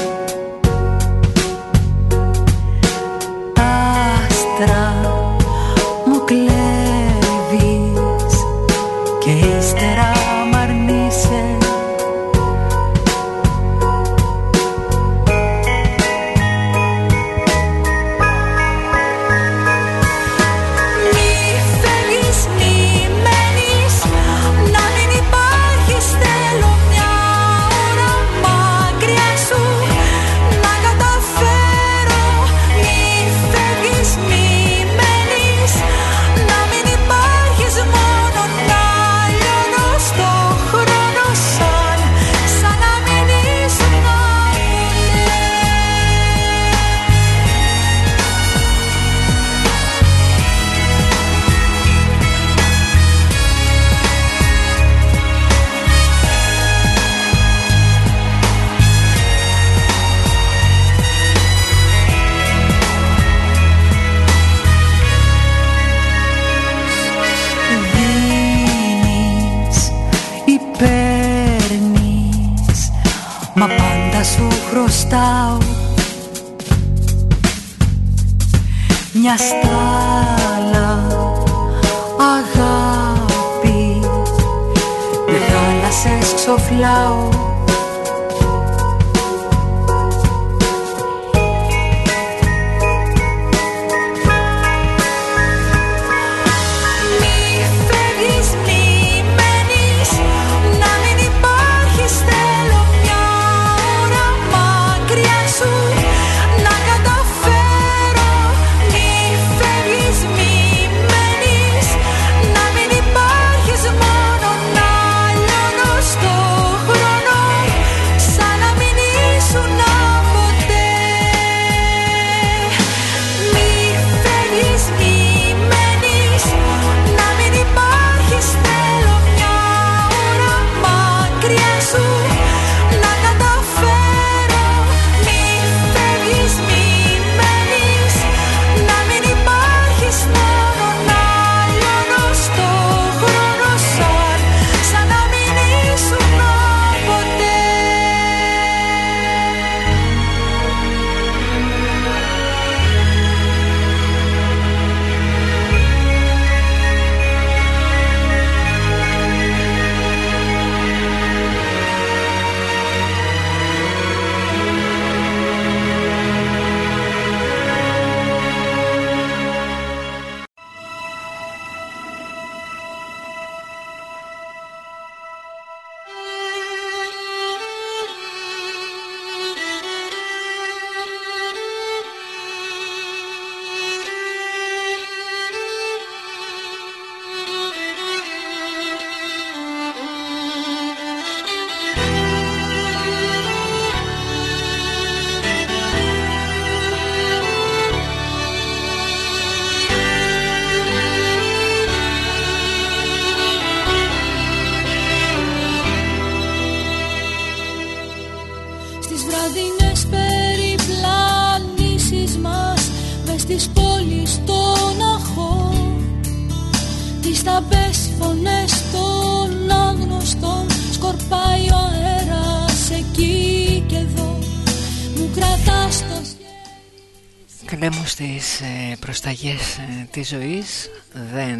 προσταγές ε, της ζωής δεν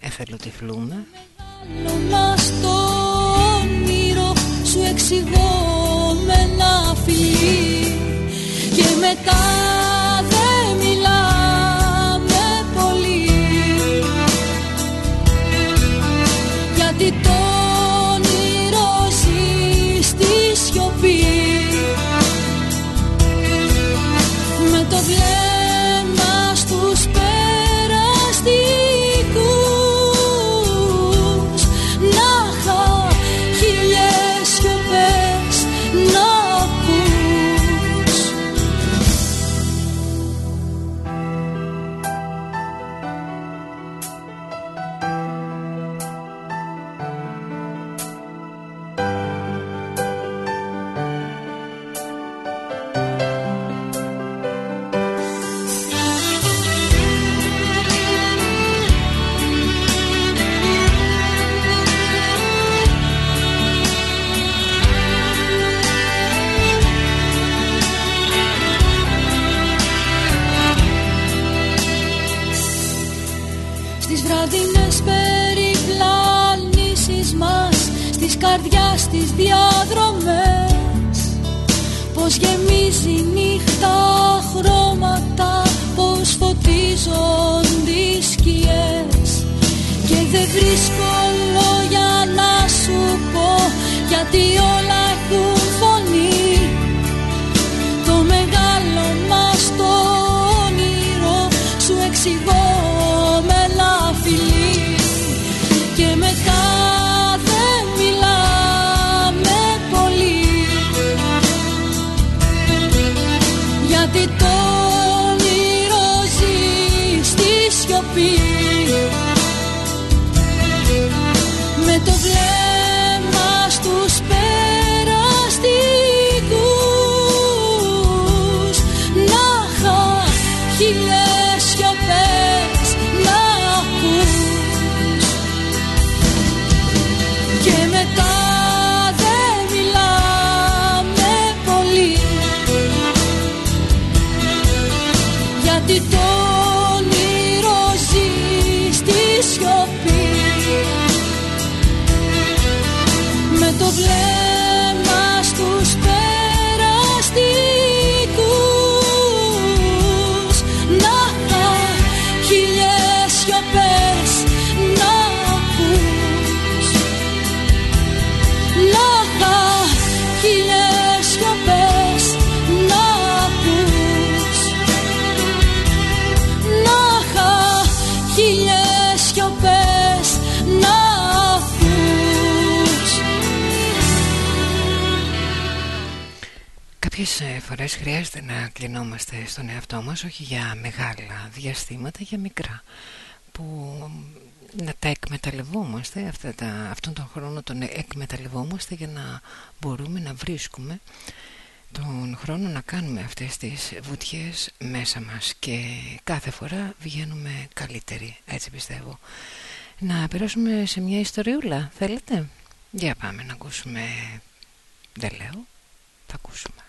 εθελοτυφλούμε στο όνειρο σου εξηγώ με ένα φιλί και μετά Κάποιες ε, φορές χρειάζεται να κλεινόμαστε στον εαυτό μας όχι για μεγάλα διαστήματα, για μικρά που να τα εκμεταλλευόμαστε αυτά τα, αυτόν τον χρόνο τον εκμεταλλευόμαστε για να μπορούμε να βρίσκουμε τον χρόνο να κάνουμε αυτές τις βουτιές μέσα μας και κάθε φορά βγαίνουμε καλύτεροι, έτσι πιστεύω. Να περάσουμε σε μια ιστοριούλα, θέλετε; Για πάμε να ακούσουμε, δεν λέω, θα ακούσουμε.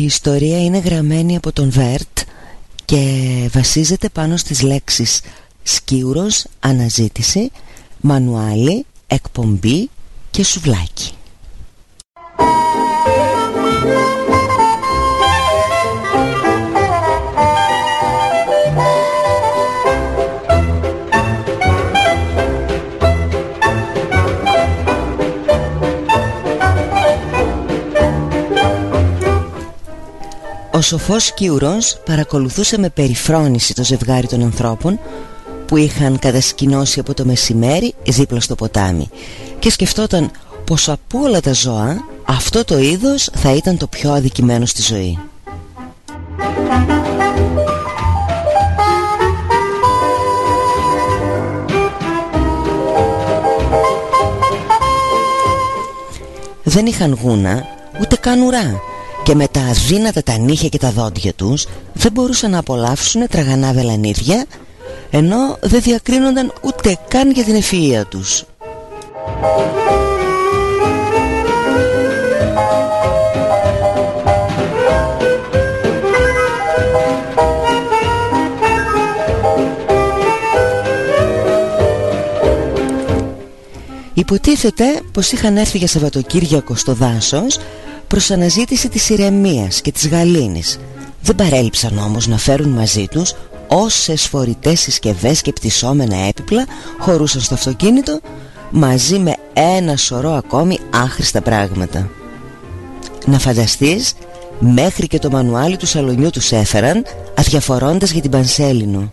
Η ιστορία είναι γραμμένη από τον Βέρτ και βασίζεται πάνω στις λέξεις σκύουρος, αναζήτηση, μανουάλι, εκπομπή και σουβλάκι. Ο σοφός Κιουρός παρακολουθούσε με περιφρόνηση το ζευγάρι των ανθρώπων που είχαν κατασκηνώσει από το μεσημέρι δίπλα στο ποτάμι και σκεφτόταν πως από όλα τα ζώα αυτό το είδος θα ήταν το πιο αδικημένο στη ζωή. Δεν είχαν γούνα ούτε καν ουρά και με τα αδύνατα τα νύχια και τα δόντια τους δεν μπορούσαν να απολαύσουν τραγανά βελανίδια ενώ δεν διακρίνονταν ούτε καν για την ευφυΐα τους. Υποτίθεται πως είχαν έρθει για Σαββατοκύριακο στο δάσος προς αναζήτηση της ηρεμίας και της γαλήνης. Δεν παρέλειψαν όμως να φέρουν μαζί τους όσες φορητές συσκευές και πτυσσόμενα έπιπλα χωρούσαν στο αυτοκίνητο μαζί με ένα σωρό ακόμη άχρηστα πράγματα. Να φανταστείς μέχρι και το μανουάλι του σαλονιού τους έφεραν αδιαφορώντας για την Πανσέλινο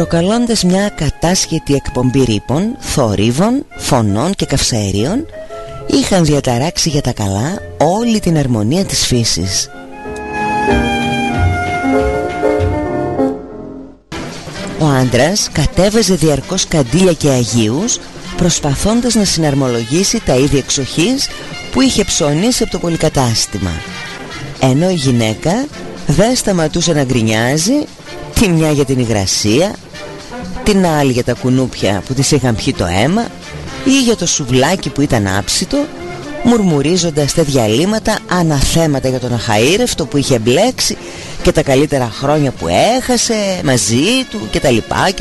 προκαλώντας μια κατάσχετη εκπομπή ρήπων, θορύβων, φωνών και καυσαερίων είχαν διαταράξει για τα καλά όλη την αρμονία της φύσης. Ο άντρας κατέβαζε διαρκώς καντήλια και αγίους προσπαθώντας να συναρμολογήσει τα ίδια εξοχής που είχε ψωνίσει από το πολυκατάστημα ενώ η γυναίκα δεν σταματούσε να γκρινιάζει τη μια για την υγρασία την άλλη για τα κουνούπια που της είχαν πιει το αίμα ή για το σουβλάκι που ήταν άψητο μουρμουρίζοντας τα διαλύματα αναθέματα για τον αχαήρευτο που είχε μπλέξει και τα καλύτερα χρόνια που έχασε μαζί του και τα λοιπά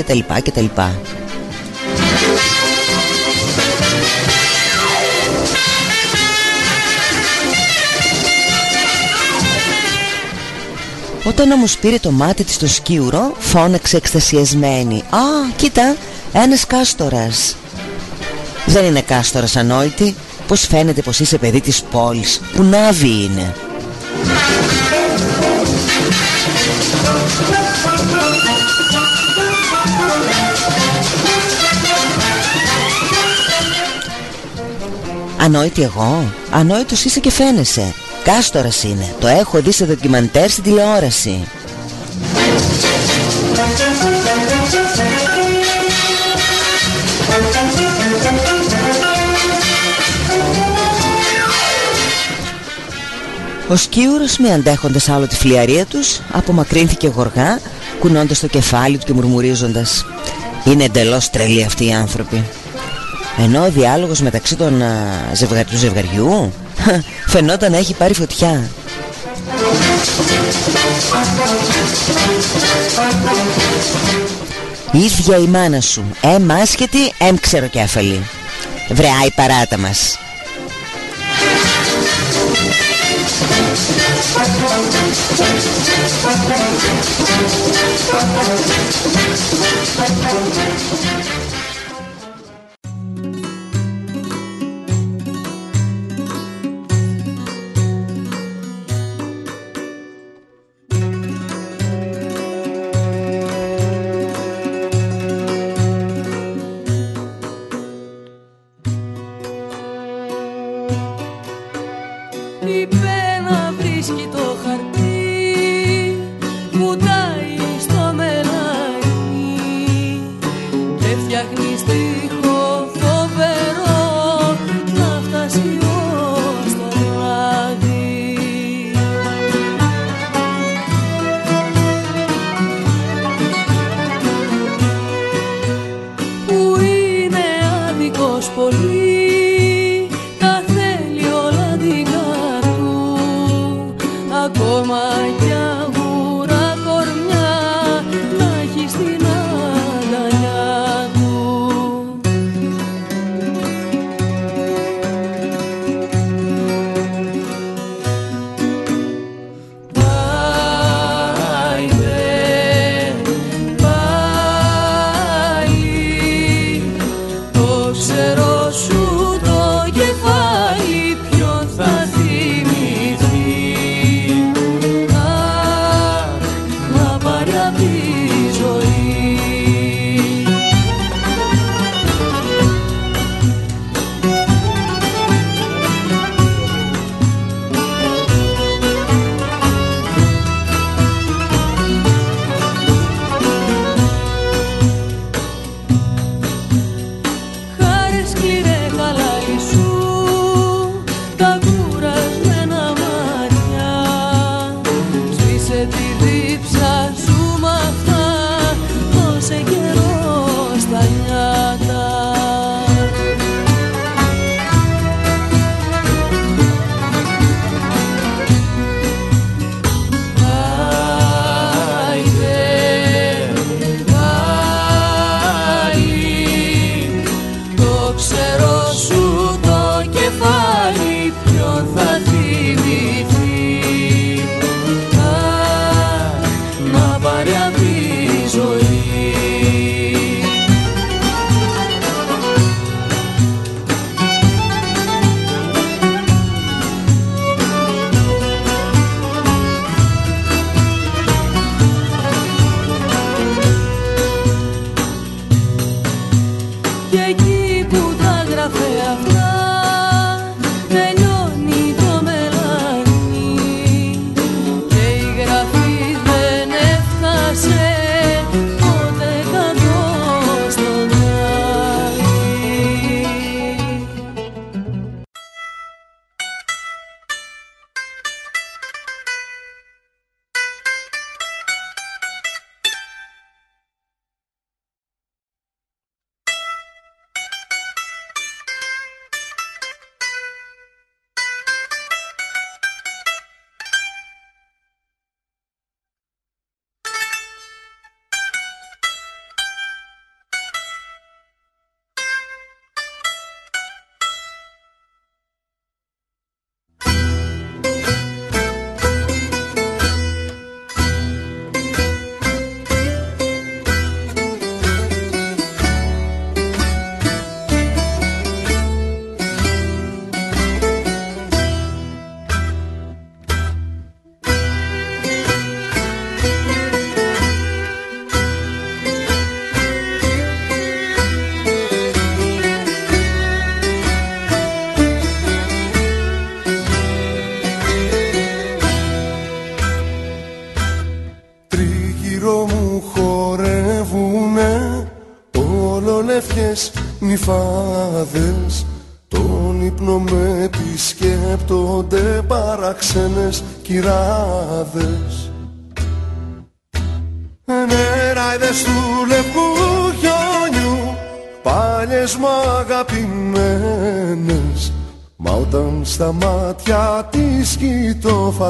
Όταν όμως πήρε το μάτι της στο σκύουρο Φώναξε εκστασιασμένη. «Α, κοίτα, ένας κάστορας» Δεν είναι κάστορας ανόητη. Πως φαίνεται πως είσαι παιδί της πόλης. Που νάβη είναι Ανόητη εγώ. Ανόητος είσαι και φαίνεσαι Κάστορας είναι. Το έχω δει σε δοκιμαντέρ στην τηλεόραση. Ο σκύουρος με αντέχοντας άλλο τη φλιαρία τους Απομακρύνθηκε γοργά Κουνώντας το κεφάλι του και μουρμουρίζοντας. Είναι εντελώς τρελοί αυτοί οι άνθρωποι. Ενώ ο διάλογος μεταξύ των ζευγα... του ζευγαριού Φαινόταν να έχει πάρει φωτιά. Η ίδια η μάνα σου. Εμ άσχετη, εμ ξεροκέφαλη. Βρεά η παράτα μας. κυράδες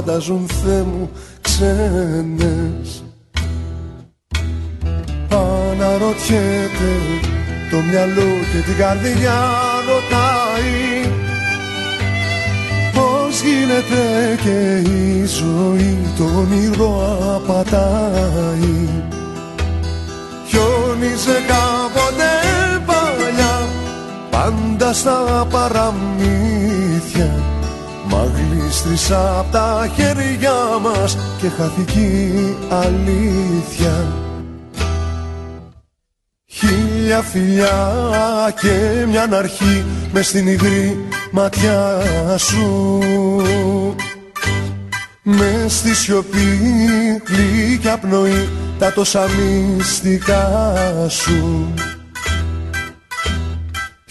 κοιτώ Φανταζούν Θεέ μου ξένες. Αναρώ αναρωτιέται το μυαλό και την καρδιά ρωτάει Πώς γίνεται και η ζωή το όνειρο απατάει. Χιόνιζε κάποτε παλιά πάντα στα παραμύθια Μα γλίστρισα απ' τα χέρια μας και χαθήκε η αλήθεια. Χίλια φιλιά και μια αρχή μες στην υγρή ματιά σου. Μες στη σιωπή γλυκιά πνοή τα τόσα μυστικά σου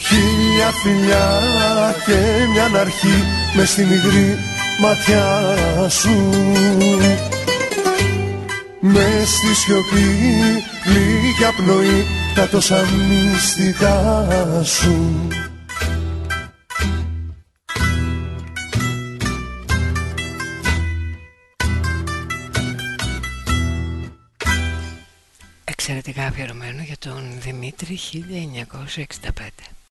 Χίλια φιλιά και μια αρχή με στην υγρή ματιά σου. Με στη σιωπή γλυκιά πνοή τα τόσα μυστικά σου. Εξαιρετικά αφιερωμένο για τον Δημήτρη 1965 βήματα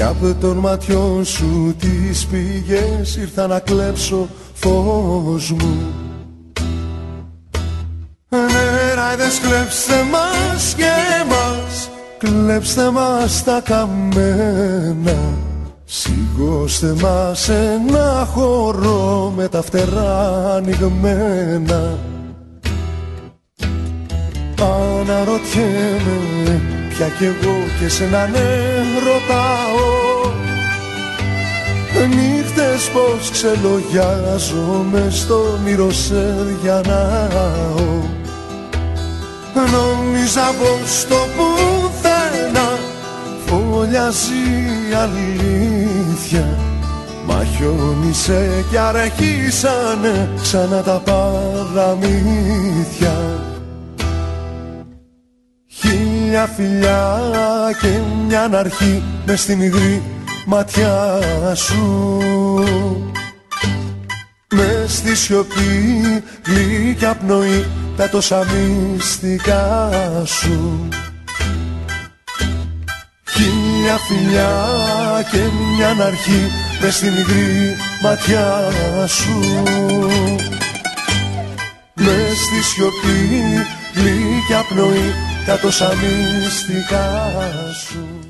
κι από των ματιών σου τις πηγές ήρθα να κλέψω φως μου. Νεράιδες κλέψτε μας και μας κλέψτε μας τα καμένα. Σηκώστε μας ένα χώρο με τα φτερά ανοιγμένα. Αναρωτιέμαι πια κι εγώ και σε να ναι ρωτάω Νύχτες πως ξελογιάζομαι στο όνειρο σε διανάω. Νόμιζα πως το πουθενά φωλιάζει η αλήθεια. Μα χιόνισε κι αρχίσανε ξανά τα παραμύθια Χίλια φιλιά και μια αρχή με στην υγρή ματιά σου. Με στη σιωπή γλυκιά πνοή τα τόσα μυστικά σου. Χίλια φιλιά και μια αρχή με στην υγρή ματιά σου. Με στη σιωπή γλυκιά πνοή τα τόσα μυστικά σου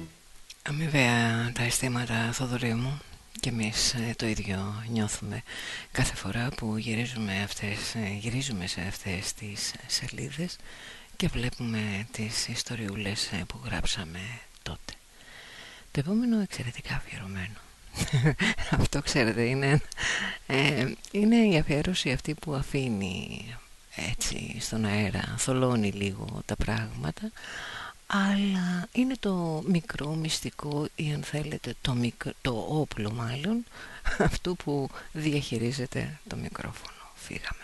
Αμοιβαία τα αισθήματα Θοδωρή μου και εμείς ε, το ίδιο νιώθουμε κάθε φορά που γυρίζουμε, αυτές, ε, γυρίζουμε σε αυτές τις σελίδες και βλέπουμε τις ιστοριούλες ε, που γράψαμε τότε. Το επόμενο εξαιρετικά αφιερωμένο. Αυτό ξέρετε είναι, είναι η αφιέρωση αυτή που αφήνει έτσι στον αέρα θολώνει λίγο τα πράγματα αλλά είναι το μικρό μυστικό ή αν θέλετε το, το όπλο μάλλον αυτού που διαχειρίζεται το μικρόφωνο. Φύγαμε.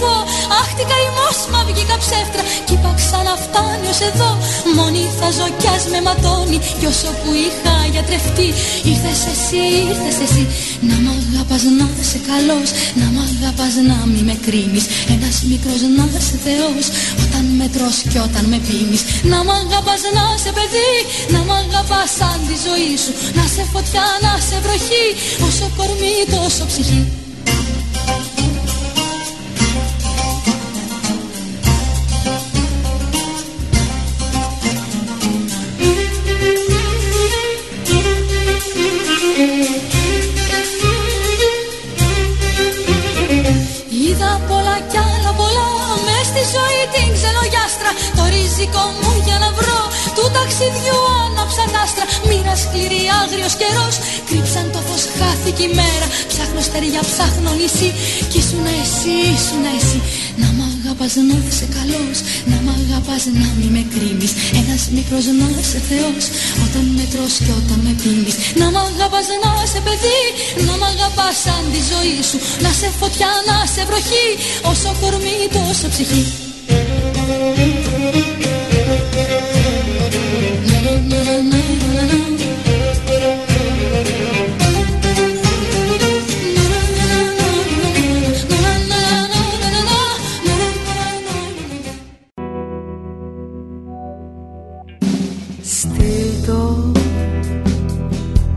Αγαπώ Αχ τι καημός μα βγήκα ψεύτρα. Κι είπα ξανά φτάνει ως εδώ. Μόνη θα ζω κι ας με ματώνει. Κι όσο που είχα γιατρευτεί Ήρθες εσύ, ήρθες εσύ. Να μ' αγαπάς να είσαι καλός. Να μ' αγαπάς να μη με κρίνεις. Ένας μικρός να είσαι θεός. Όταν με τρως κι όταν με πίνεις. Να μ' αγαπάς να είσαι παιδί. Να μ' αγαπάς σαν τη ζωή σου. Να σε φωτιά, να σε βροχή. Όσο κορμί τόσο ψυχή ταξιδιού. Άναψαν άστρα Μοίρα σκληρή άγριος καιρός. Κρύψαν το φως χάθηκε η μέρα. Ψάχνω στεριά ψάχνω νησί. Κι ήσουν εσύ, ήσουν εσύ. Να μ' αγαπάς να είσαι καλός. Να μ' αγαπάς να μη με κρίνεις. Ένας μικρός να είσαι Θεός. Όταν με τρως και όταν με πίνεις. Να μ' αγαπάς να είσαι παιδί. Να μ' αγαπάς σαν τη ζωή σου. Να σε φωτιά, να σε βροχή. Όσο κορμί τόσο ψυχή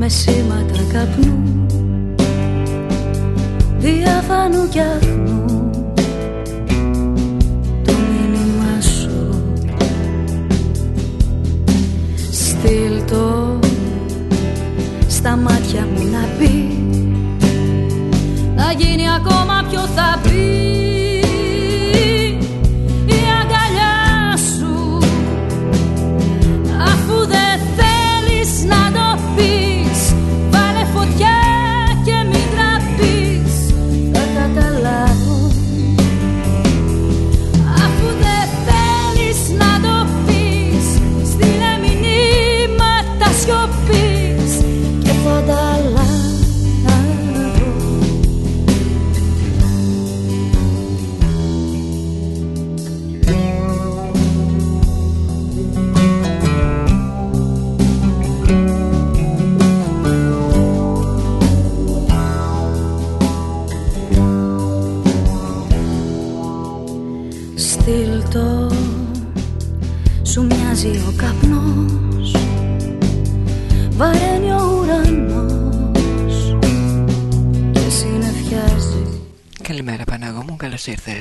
με σήματα καπνού Διαφάνου κι αχνού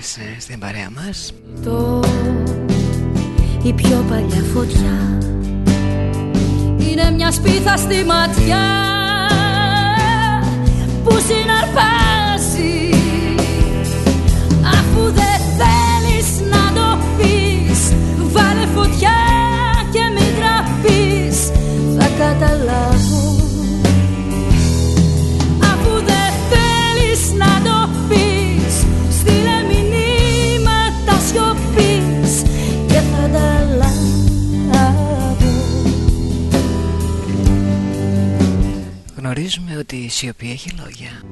καλώς ήρθες ε, στην παρέα μας. Το Η πιο παλιά φωτιά Είναι μια σπίθα στη ματιά Που συναρπάζει. Αφού δεν θέλεις να το πεις Βάλε φωτιά Γνωρίζουμε ότι η σιωπή έχει λόγια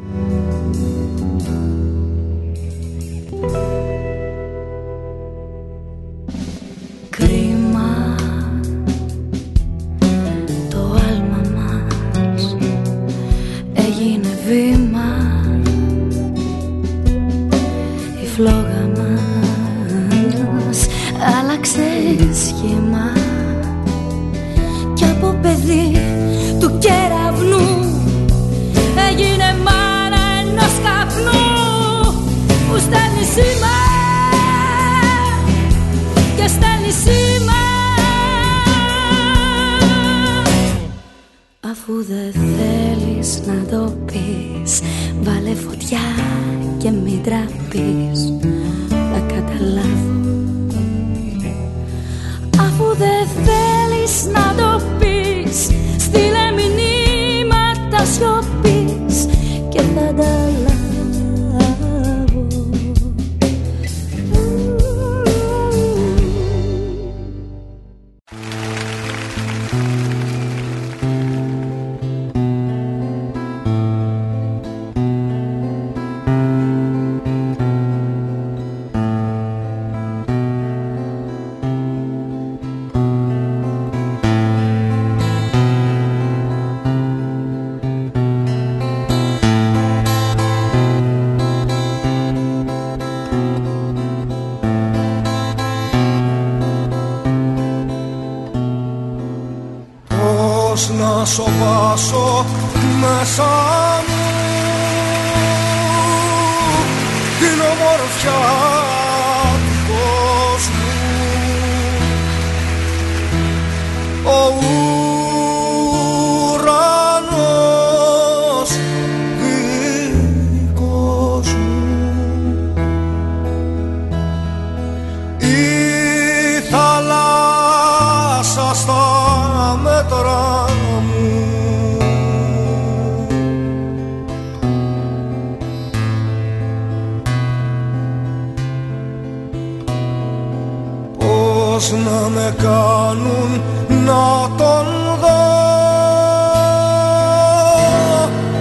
πως να με κάνουν να τον δω.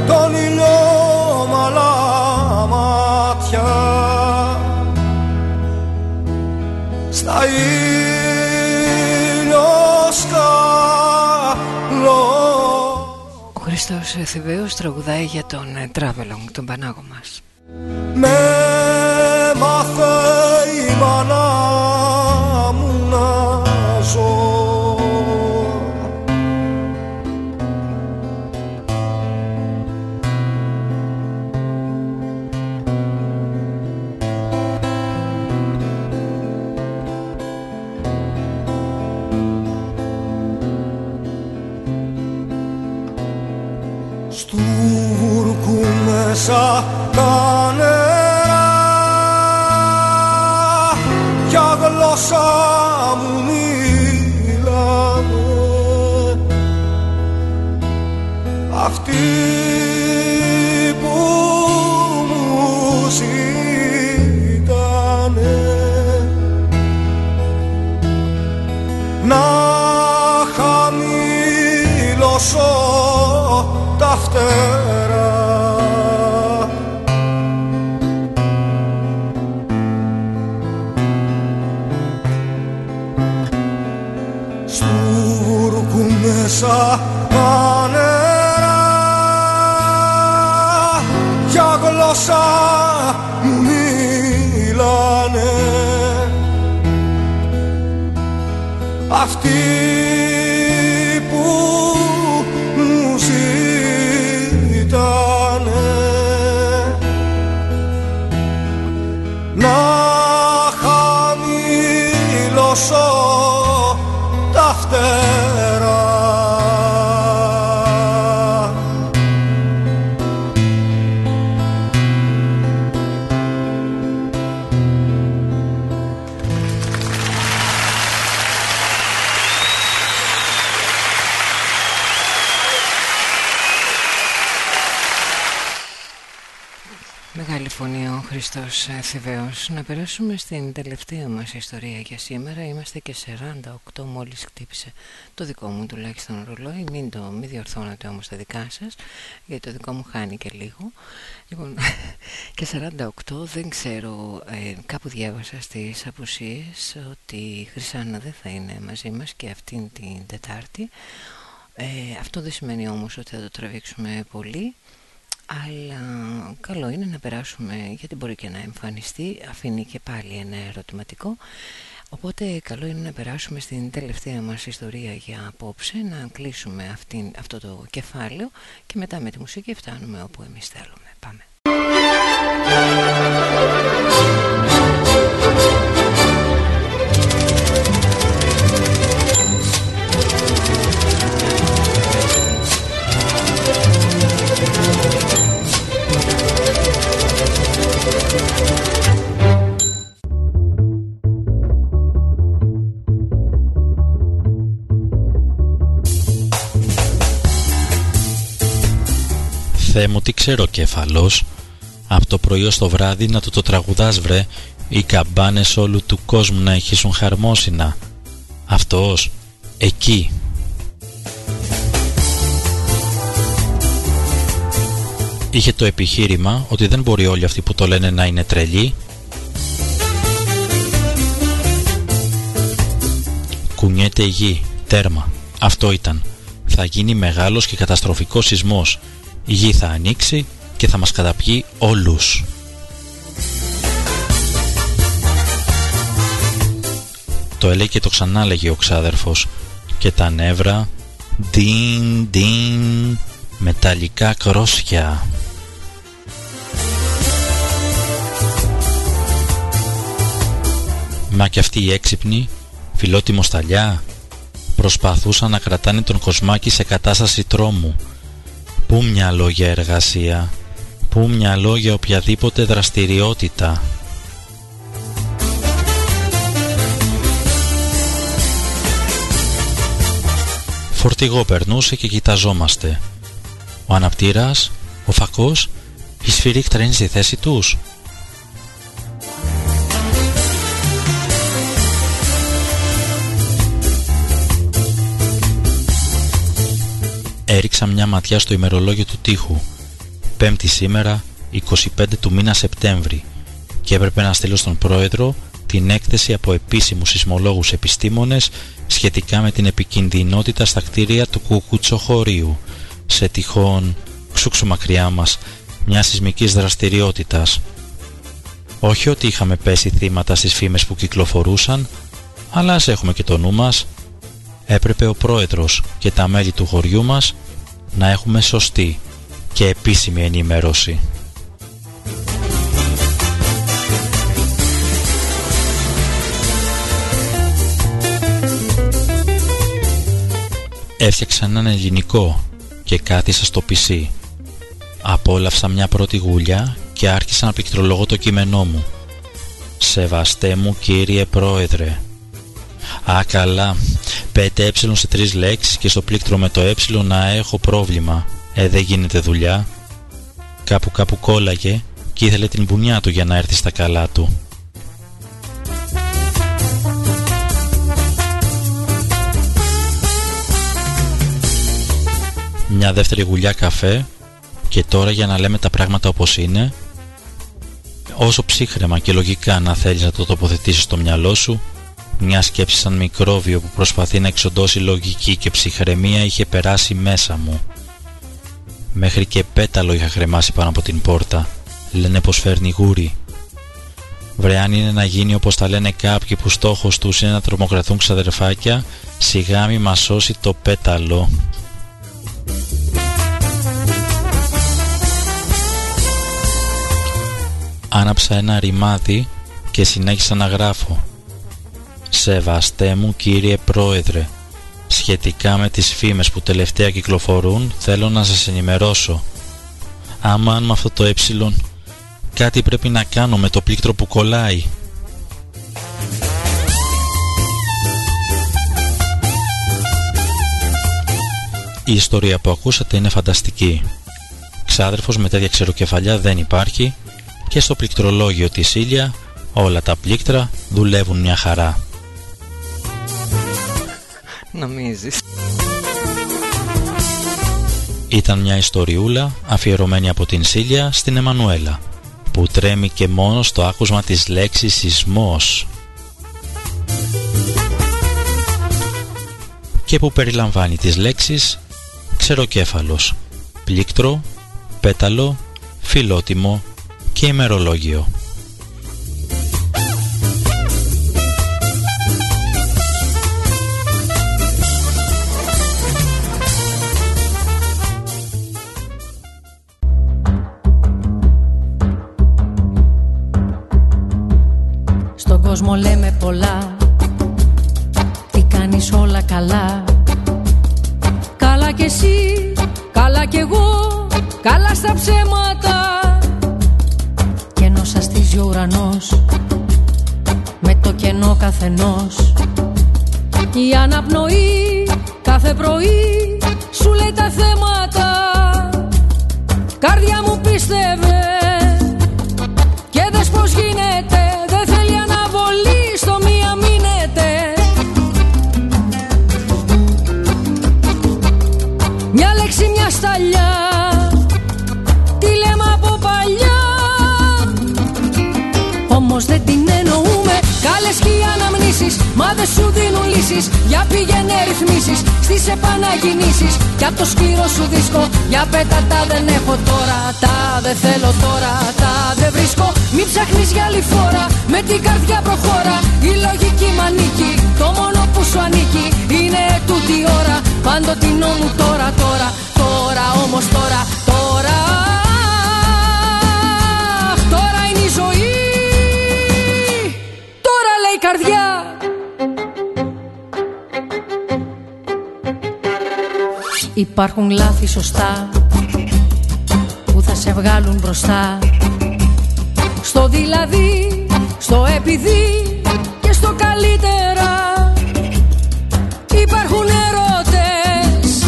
Τον ήλιο μαλά μάτια. Στα ήλιο σκαλό. Ο Χριστός Θηβαίος τραγουδάει για τον Travelong, τον Πανάγο μας Χριστός ε, Θηβαίος Να περάσουμε στην τελευταία μας ιστορία για σήμερα. Είμαστε και 48 μόλις χτύπησε το δικό μου τουλάχιστον ρολόι. Μην το μη διορθώνετε όμως τα δικά σας Γιατί το δικό μου χάνει και λίγο. Λοιπόν και 48 δεν ξέρω ε, Κάπου διάβασα στις απουσίες Ότι η Χρυσάνα δεν θα είναι μαζί μας Και αυτήν την Τετάρτη. Ε, Αυτό δεν σημαίνει όμως ότι θα το τραβήξουμε πολύ αλλά καλό είναι να περάσουμε γιατί μπορεί και να εμφανιστεί αφήνει και πάλι ένα ερωτηματικό. Οπότε καλό είναι να περάσουμε στην τελευταία μας ιστορία για απόψε να κλείσουμε αυτήν, αυτό το κεφάλαιο και μετά με τη μουσική φτάνουμε όπου εμείς θέλουμε. Πάμε Θεέ μου τι ξέρω κεφαλός. Από το πρωί ως το βράδυ να του το τραγουδάς βρε. Οι καμπάνες όλου του κόσμου να ηχήσουν χαρμόσυνα. Αυτός εκεί. Είχε το επιχείρημα ότι δεν μπορεί όλοι αυτοί που το λένε να είναι τρελοί. Κουνιέται η γη, τέρμα, αυτό ήταν. Θα γίνει μεγάλος και καταστροφικός σεισμός η γη θα ανοίξει και θα μας καταπιεί όλους. Το έλεγε και το ξανά λέγει ο ξάδερφος και τα νεύρα ντιν ντιν μεταλλικά κρόσια. Μα και αυτοί οι έξυπνοι, φιλότιμο σταλιά, προσπαθούσαν να κρατάνε τον κοσμάκι σε κατάσταση τρόμου Πού μυαλό για εργασία, πού μυαλό για οποιαδήποτε δραστηριότητα. Φορτηγό περνούσε και κοιταζόμαστε. Ο αναπτήρας, ο φακός, η σφυρίχτρα είναι στη θέση τους. Έριξα μια ματιά στο ημερολόγιο του τείχου. Πέμπτη σήμερα, 25 του μήνα Σεπτέμβρη και έπρεπε να στείλω στον πρόεδρο την έκθεση από επίσημους σεισμολόγους επιστήμονες σχετικά με την επικινδυνότητα στα κτίρια του κουκουτσοχωρίου σε τυχόν ξούξου μακριά μας μια σεισμικής δραστηριότητας. Όχι ότι είχαμε πέσει θύματα στις φήμες που κυκλοφορούσαν, αλλά ας έχουμε και το νου μας. Έπρεπε ο πρόεδρος και τα μέλη του χωριού μας να έχουμε σωστή και επίσημη ενημέρωση. Έφτιαξα έναν ελληνικό και κάθισα στο PC. Απόλαυσα μια πρώτη γουλιά και άρχισα να πληκτρολογώ το κείμενό μου. Σεβαστέ μου κύριε πρόεδρε. Α καλά, 5 ε σε τρεις λέξεις και στο πλήκτρο με το ε να έχω πρόβλημα. Ε δεν γίνεται δουλειά. Κάπου κάπου κόλλαγε και ήθελε την μπουνιά του για να έρθει στα καλά του. Μια δεύτερη γουλιά καφέ και τώρα για να λέμε τα πράγματα όπως είναι όσο ψύχρεμα και λογικά να θέλεις να το τοποθετήσεις στο μυαλό σου μια σκέψη σαν μικρόβιο που προσπαθεί να εξοντώσει λογική και ψυχραιμία είχε περάσει μέσα μου. Μέχρι και πέταλο είχα χρεμάσει πάνω από την πόρτα. Λένε πως φέρνει γούρι. Βρε αν είναι να γίνει όπως τα λένε κάποιοι που στόχος τους είναι να τρομοκρατούν ξαδερφάκια, σιγά μη μας σώσει το πέταλο. Άναψα ένα ρημάδι και συνέχισα να γράφω. Σεβαστέ μου κύριε Πρόεδρε, σχετικά με τις φήμες που τελευταία κυκλοφορούν θέλω να σας ενημερώσω. Άμα αν με αυτό το ε κάτι πρέπει να κάνω με το πλήκτρο που κολλάει. Η ιστορία που ακούσατε είναι φανταστική. Ξάδερφος με τέτοια ξεροκεφαλιά δεν υπάρχει και στο πληκτρολόγιο της Ήλια όλα τα πλήκτρα δουλεύουν μια χαρά. Νομίζεις; Ήταν μια ιστοριούλα αφιερωμένη από την Σίλια στην Εμμανουέλα που τρέμει και μόνο στο άκουσμα της λέξης σεισμός και που περιλαμβάνει τις λέξεις ξεροκέφαλος, πλήκτρο, πέταλο, φιλότιμο και ημερολόγιο. Κόσμο λέμε πολλά. Τι κάνεις όλα καλά. Καλά κι εσύ, καλά κι εγώ Καλά στα ψέματα. Ο ουρανός με το κενό καθενός. Η αναπνοή κάθε πρωί σου λέει τα θέματα. Καρδιά μου πίστευε και δες πως γίνεται αναμνήσεις Μα δεν σου δίνουν λύσεις. Για πήγαινε ρυθμίσεις. Στις επαναγυνήσεις. Κι απ' το σκληρό σου δίσκο. Για πέτα τα δεν έχω τώρα. Τα δεν θέλω τώρα. Τα δεν βρίσκω. Μην ψάχνεις για άλλη φορά. Με την καρδιά προχώρα. Η λογική μ' ανήκει. Το μόνο που σου ανήκει Είναι τούτη ώρα. Παντοτινό μου τώρα τώρα. Τώρα όμως τώρα. Τώρα. Τώρα είναι η ζωή. Καρδιά Υπάρχουν λάθη σωστά που θα σε βγάλουν μπροστά. Στο δηλαδή, στο επειδή και στο καλύτερα. Υπάρχουν ερώτες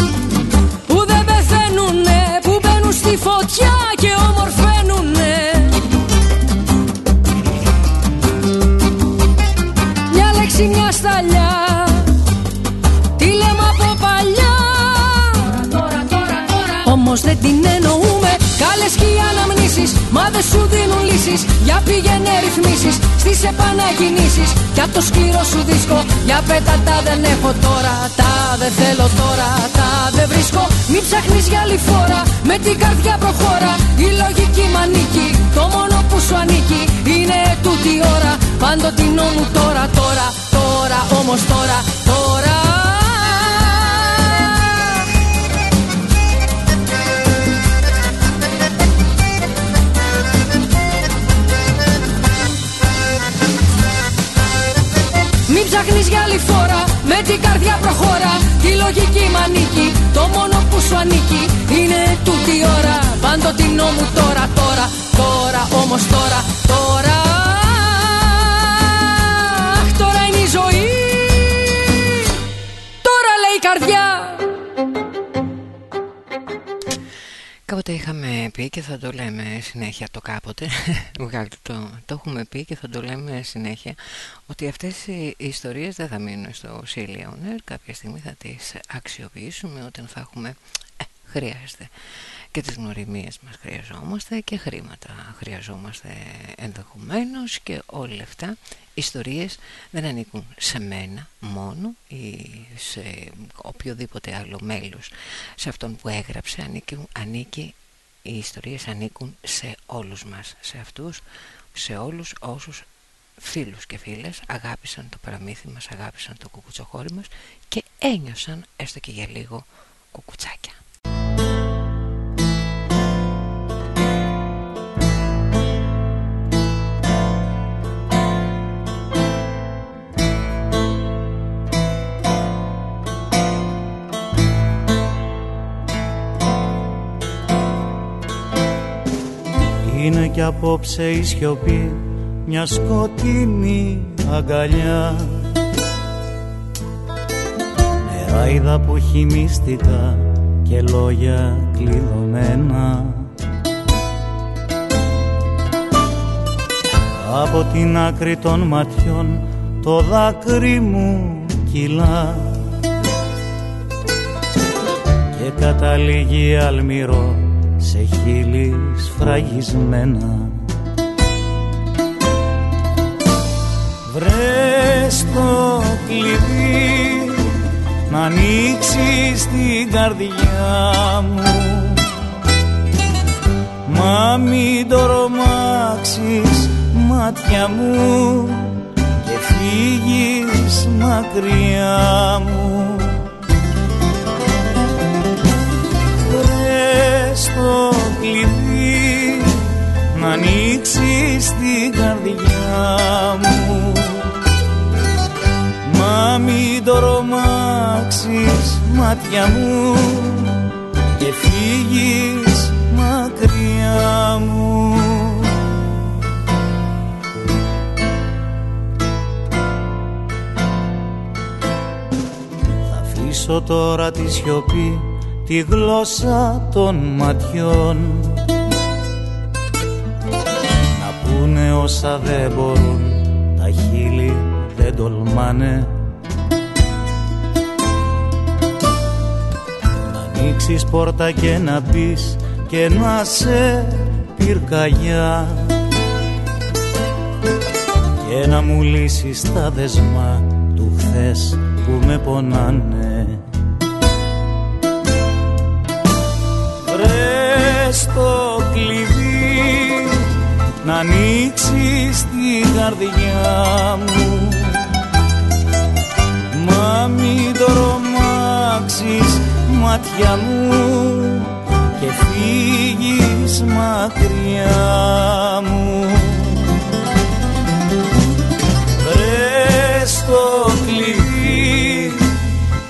που δεν πεθαίνουνε που μπαίνουν στη φωτιά και ομορφαίνουνε. Μια σταλιά Τι λέμε όμως δεν την εννοούμε. Κάλες και οι αναμνήσεις Μα δεν σου δίνουν λύσεις. Για πήγαινε ρυθμίσεις Στις επανακινήσεις. Κι απ' το σκληρό σου δίσκο Για πέτα τα δεν έχω τώρα. Τα δεν θέλω τώρα Τα δεν βρίσκω. Μη ψάχνεις για άλλη φορά Με την καρδιά προχώρα. Η λογική μ' ανήκει Το μόνο που σου ανήκει Είναι τούτη η ώρα. Πάντοτινό μου τώρα τώρα Τώρα όμως τώρα Τώρα ψάχνεις για άλλη φορά Με την καρδιά προχώρα. Η λογική μ' ανήκει Το μόνο που σου ανήκει Είναι τούτη η ώρα. Πάντοτινό μου τώρα, τώρα Τώρα όμως τώρα, τώρα Κάποτε είχαμε πει και θα το λέμε συνέχεια το κάποτε. Βγάλτε το, το έχουμε πει και θα το λέμε συνέχεια Ότι αυτές οι ιστορίες δεν θα μείνουν στο Silly Owner Κάποια στιγμή θα τις αξιοποιήσουμε όταν θα έχουμε ε, χρειάζεται και τις γνωριμίες μας χρειαζόμαστε και χρήματα χρειαζόμαστε ενδεχομένως και όλα αυτά. Ιστορίες δεν ανήκουν σε μένα μόνο ή σε οποιοδήποτε άλλο μέλος σε αυτόν που έγραψε. Ανήκει, ανήκει οι ιστορίες ανήκουν σε όλους μας σε αυτούς, σε όλους όσους φίλους και φίλες αγάπησαν το παραμύθι μας, αγάπησαν το κουκουτσοχώρι μας και ένιωσαν έστω και για λίγο κουκουτσάκια Είναι κι απόψε η σιωπή μια σκοτεινή αγκαλιά. Νεράιδα που χυμίστηκα και λόγια κλειδωμένα. Από την άκρη των ματιών το δάκρυ μου κυλά. Και καταλήγει αλμυρό σε χείλη σφραγισμένα. Βρες το κλειδί να ανοίξεις την καρδιά μου. Μα μην το ρομάξεις μάτια μου και φύγεις μακριά μου στο κλειδί να ανοίξεις την καρδιά μου. Μα μην το ρομάξεις μάτια μου και φύγεις μακριά μου. Θα αφήσω τώρα τη σιωπή τη γλώσσα των ματιών. Να πούνε όσα δεν μπορούν τα χείλη δεν τολμάνε. Να ανοίξεις πόρτα και να μπει και να σε πυρκαγιά. Και να μου λύσεις τα δεσμά του χθες που με πονάνε στο κλειδί να ανοίξεις την καρδιά μου. Μα μην το ρομάξεις μάτια μου και φύγεις μακριά μου. Βρες το κλειδί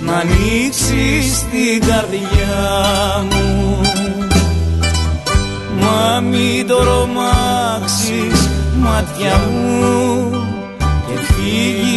να ανοίξεις την καρδιά μου Μα μην το ρομάξεις μάτια μου και φύγεις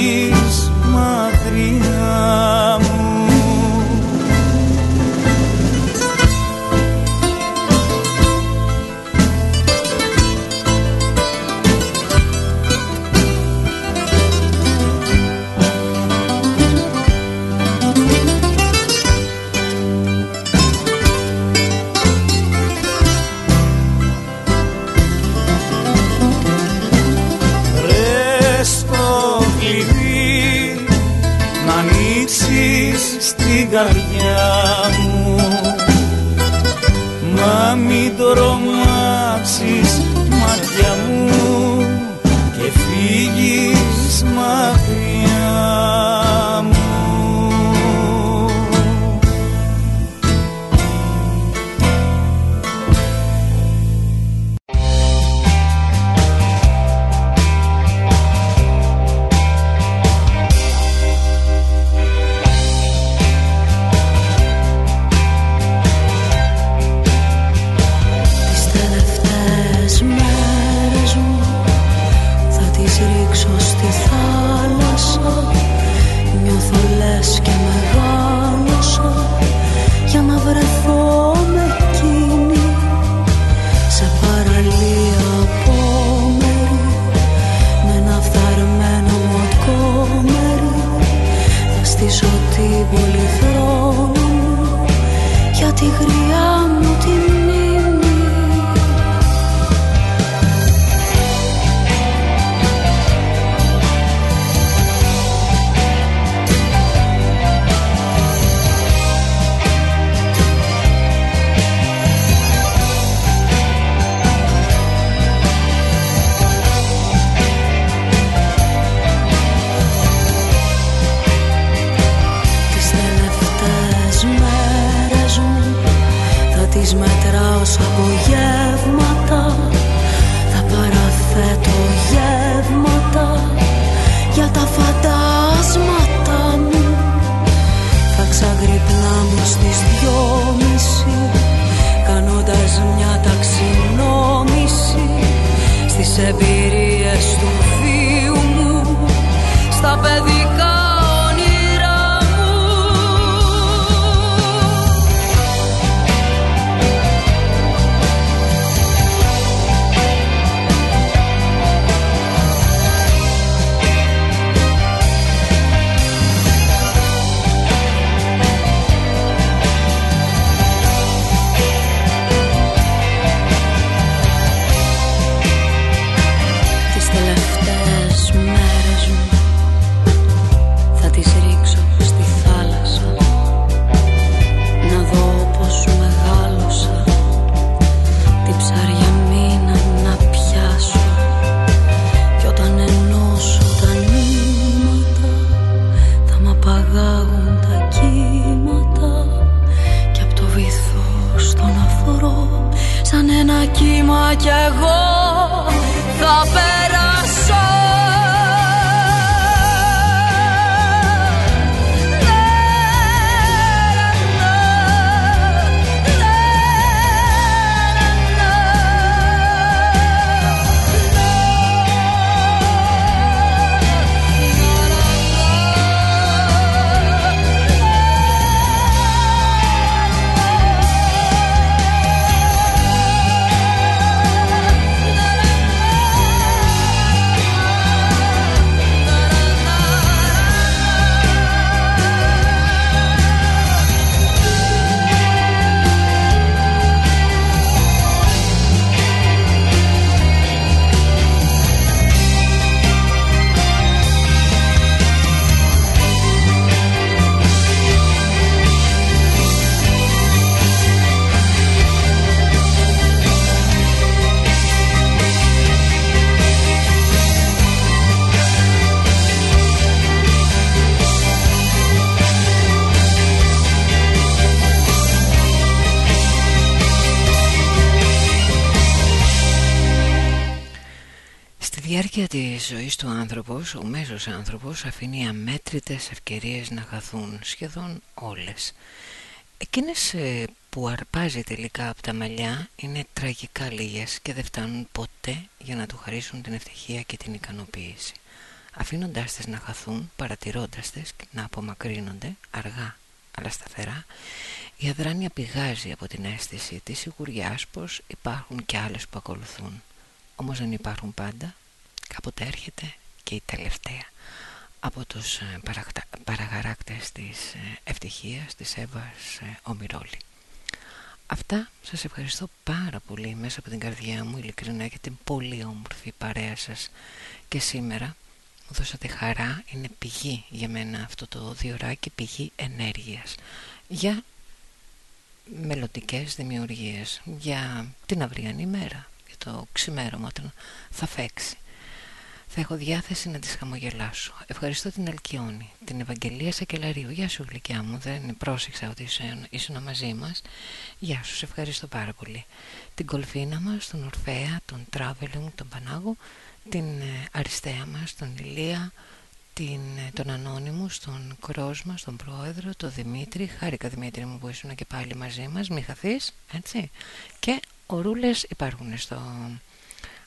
άνθρωπος, ο μέσος άνθρωπος αφήνει αμέτρητες ευκαιρίες να χαθούν, σχεδόν όλες. Εκείνες ε, που αρπάζει τελικά από τα μαλλιά είναι τραγικά λίγες και δεν φτάνουν ποτέ για να του χαρίσουν την ευτυχία και την ικανοποίηση. Αφήνοντάς τις να χαθούν, παρατηρώντας τις να απομακρύνονται, αργά αλλά σταθερά, η αδράνεια πηγάζει από την αίσθηση της σιγουριάς πως υπάρχουν και άλλες που ακολουθούν. Όμως δεν υπάρχουν πάντα, κάποτε έρχεται και η τελευταία από τους ε, παραγτα... παραγαράκτες της ε, ευτυχίας της Εύας ε, Ομιρόλη. Αυτά σας ευχαριστώ πάρα πολύ μέσα από την καρδιά μου ειλικρινά για την πολύ όμορφη παρέα σας και σήμερα μου δώσατε χαρά, είναι πηγή για μένα αυτό το διωράκι, πηγή ενέργειας για μελλοντικές δημιουργίες, για την αυριανή μέρα, για το ξημέρωμα όταν θα φέξει. Θα έχω διάθεση να τις χαμογελάσω. Ευχαριστώ την Αλκιόνη, την Ευαγγελία Σακελαρίου. Γεια σου γλυκιά μου, δεν πρόσεξα ότι ήσουν μαζί μας. Γεια σου, σε ευχαριστώ πάρα πολύ. Την Κολφίνα μας, τον Ορφέα, τον Traveling, τον Πανάγο, την ε, Αριστεία μας, τον Ηλία, την, ε, τον Ανώνυμο, τον Κρόσμα, τον Πρόεδρο, τον Δημήτρη. Χάρηκα Δημήτρη μου που ήσουν και πάλι μαζί μας, μη χαθείς, έτσι. Και ορούλες υπάρχουν στο...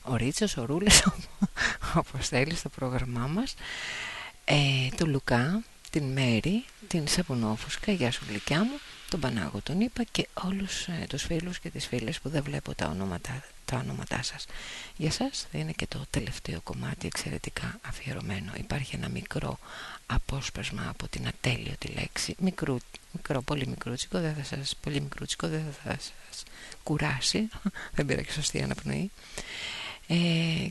Ο Ρίτσος, ο Ρούλες, όπως θέλει στο πρόγραμμά μας. Ε, το Λουκά, την Μέρη, την Σαπουνόφουσκα, γεια σου γλυκιά μου, τον Πανάγο τον είπα και όλους ε, τους φίλους και τις φίλες που δεν βλέπω τα ονόματα, τα ονόματά σας. Για σας θα είναι και το τελευταίο κομμάτι εξαιρετικά αφιερωμένο. Υπάρχει ένα μικρό απόσπασμα από την ατέλειωτη λέξη, μικρού, μικρό, πολύ μικρούτσικο, δεν θα σας, πολύ μικρούτσικο, δεν θα σας κουράσει, δεν πήρα και σωστή αναπνοή. Ε,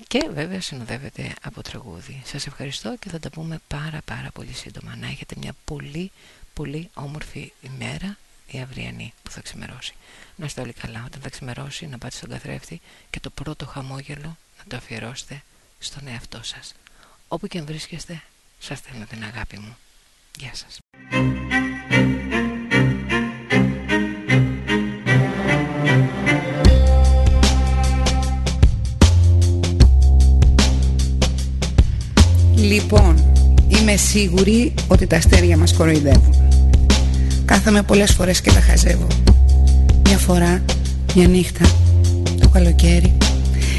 και βέβαια συνοδεύεται από τραγούδι. Σας ευχαριστώ και θα τα πούμε πάρα πάρα πολύ σύντομα. Να έχετε μια πολύ πολύ όμορφη ημέρα η αυριανή που θα ξημερώσει. Να είστε όλοι καλά όταν θα ξημερώσει να πάτε στον καθρέφτη και το πρώτο χαμόγελο να το αφιερώσετε στον εαυτό σας. Όπου και αν βρίσκεστε, σας θέλω την αγάπη μου. Γεια σας. Λοιπόν, είμαι σίγουρη ότι τα αστέρια μας κοροϊδεύουν. Κάθαμε πολλές φορές και τα χαζεύω. Μια φορά, μια νύχτα, το καλοκαίρι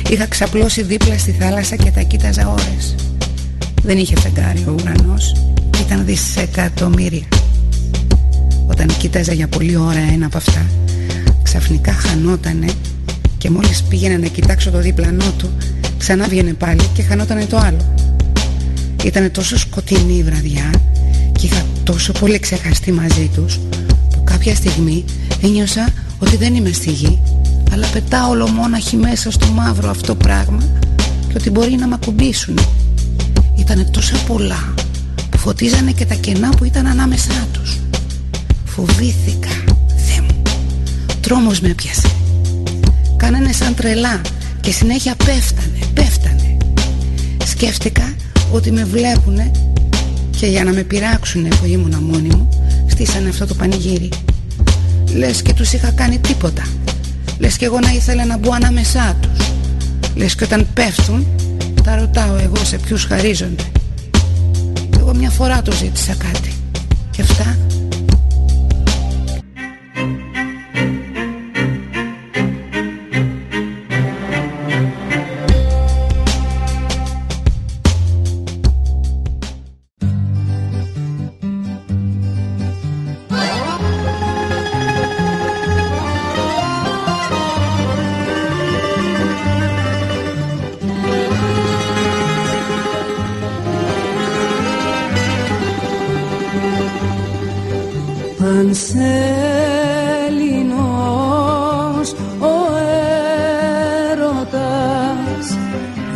Είχα ξαπλώσει δίπλα στη θάλασσα και τα κοίταζα ώρες. Δεν είχε φεγγάρι ο ουρανός Ήταν δισεκατομμύρια. Όταν κοίταζα για πολλή ώρα ένα από αυτά Ξαφνικά χανότανε Και μόλις πήγαινα να κοιτάξω το διπλανό του Ξανά βγαινε πάλι και χανότανε το άλλο Ήτανε τόσο σκοτεινή η βραδιά και είχα τόσο πολύ ξεχαστεί μαζί τους που κάποια στιγμή ένιωσα ότι δεν είμαι στη γη αλλά πετάω ολομόναχη μέσα στο μαύρο αυτό πράγμα και ότι μπορεί να μ' ακουμπήσουν. Ήτανε τόσα πολλά που φωτίζανε και τα κενά που ήταν ανάμεσά τους. Φοβήθηκα, Θεέ μου. Τρόμος με έπιασε. Κάνανε σαν τρελά και συνέχεια πέφτανε, πέφτανε. Σκέφτηκα ότι με βλέπουνε και για να με πειράξουνε που ήμουνα μόνη μου Στήσανε αυτό το πανηγύρι. Λες και τους είχα κάνει τίποτα. Λες και εγώ να ήθελα να μπω ανάμεσά τους. Λες και όταν πέφτουν Τα ρωτάω εγώ σε ποιους χαρίζονται. Εγώ μια φορά το ζήτησα κάτι. Και αυτά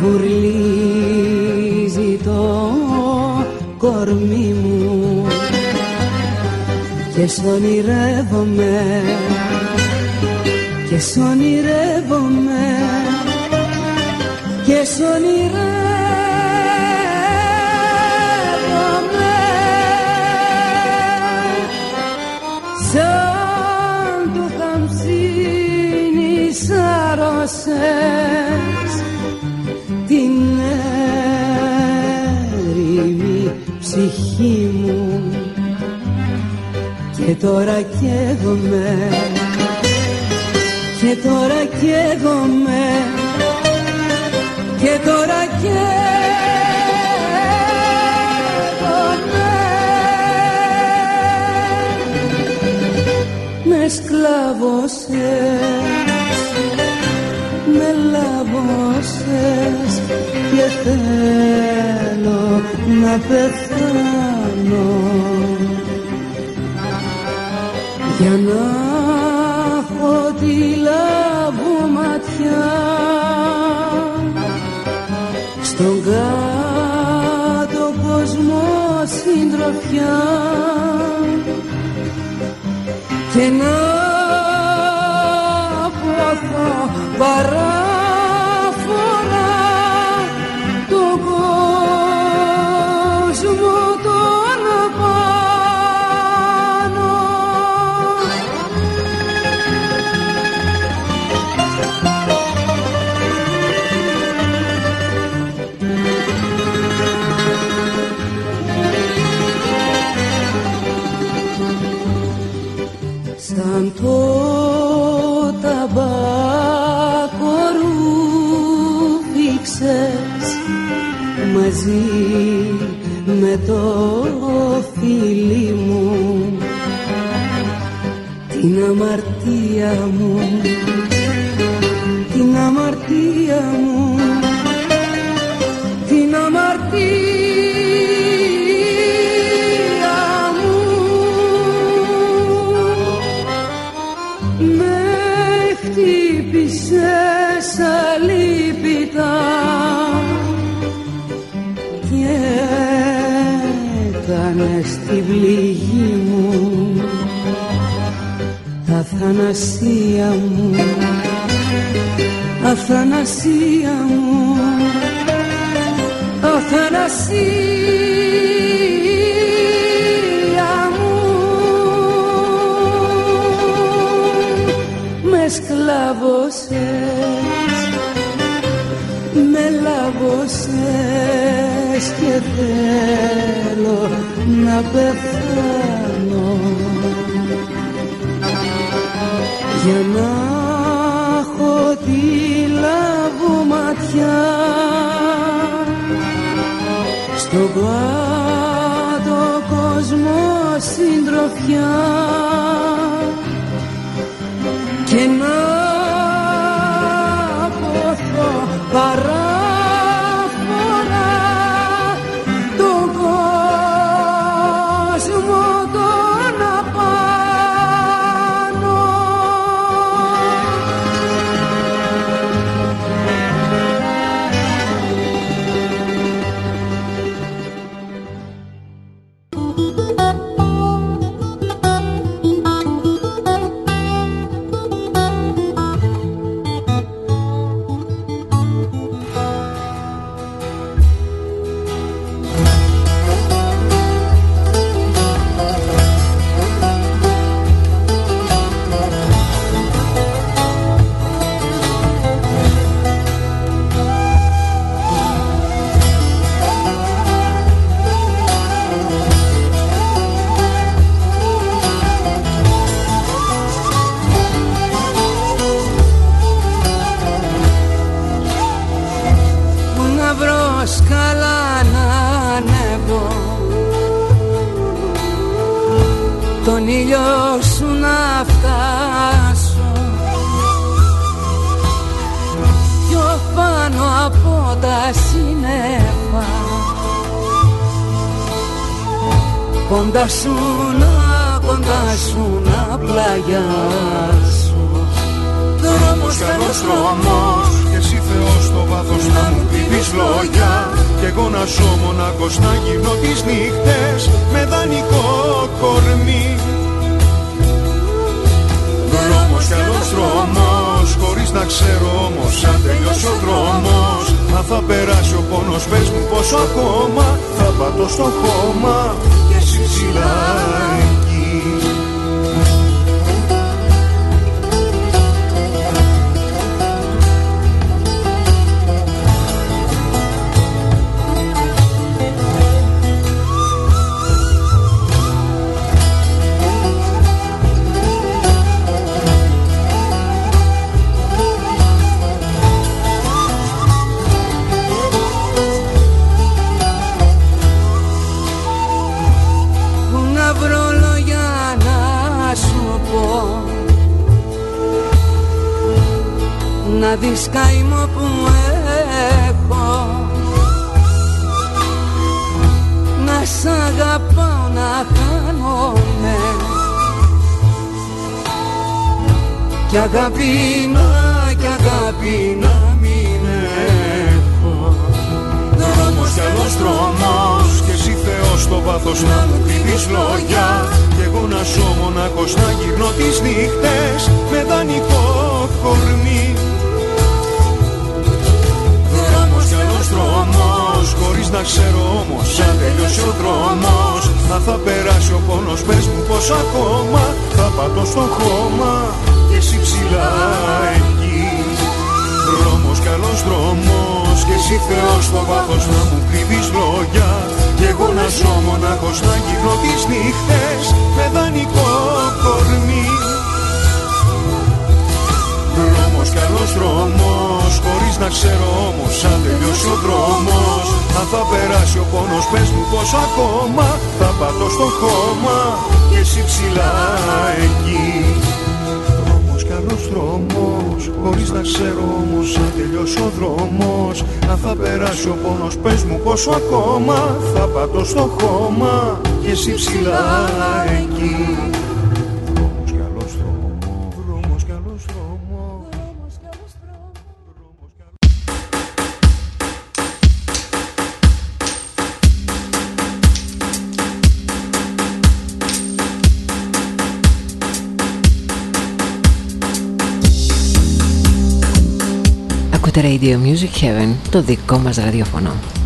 βουρλίζει το κορμί μου. Και σ' ονειρεύομαι και σ' ονειρεύομαι και σ' ονειρεύομαι. Σαν το χαμψίνι σάρωσε Και τώρα καίγομαι Και τώρα καίγομαι Και τώρα καίγομαι Με σκλάβωσες Με λάβωσες Και θέλω να πεθάνω. να έχω τη λάβω ματιά. Στον κάτω κόσμο συντροφιά. Και να το φίλι μου. Την αμαρτία μου Αθανασία μου Αθανασία μου Αθανασία μου. Με σκλάβωσες Με λάβωσες και θέλω να πεθάνω. για να έχω τη λάβω ματιά. Στον κάτω κόσμο συντροφιά. Το δικό μας ραδιοφωνό.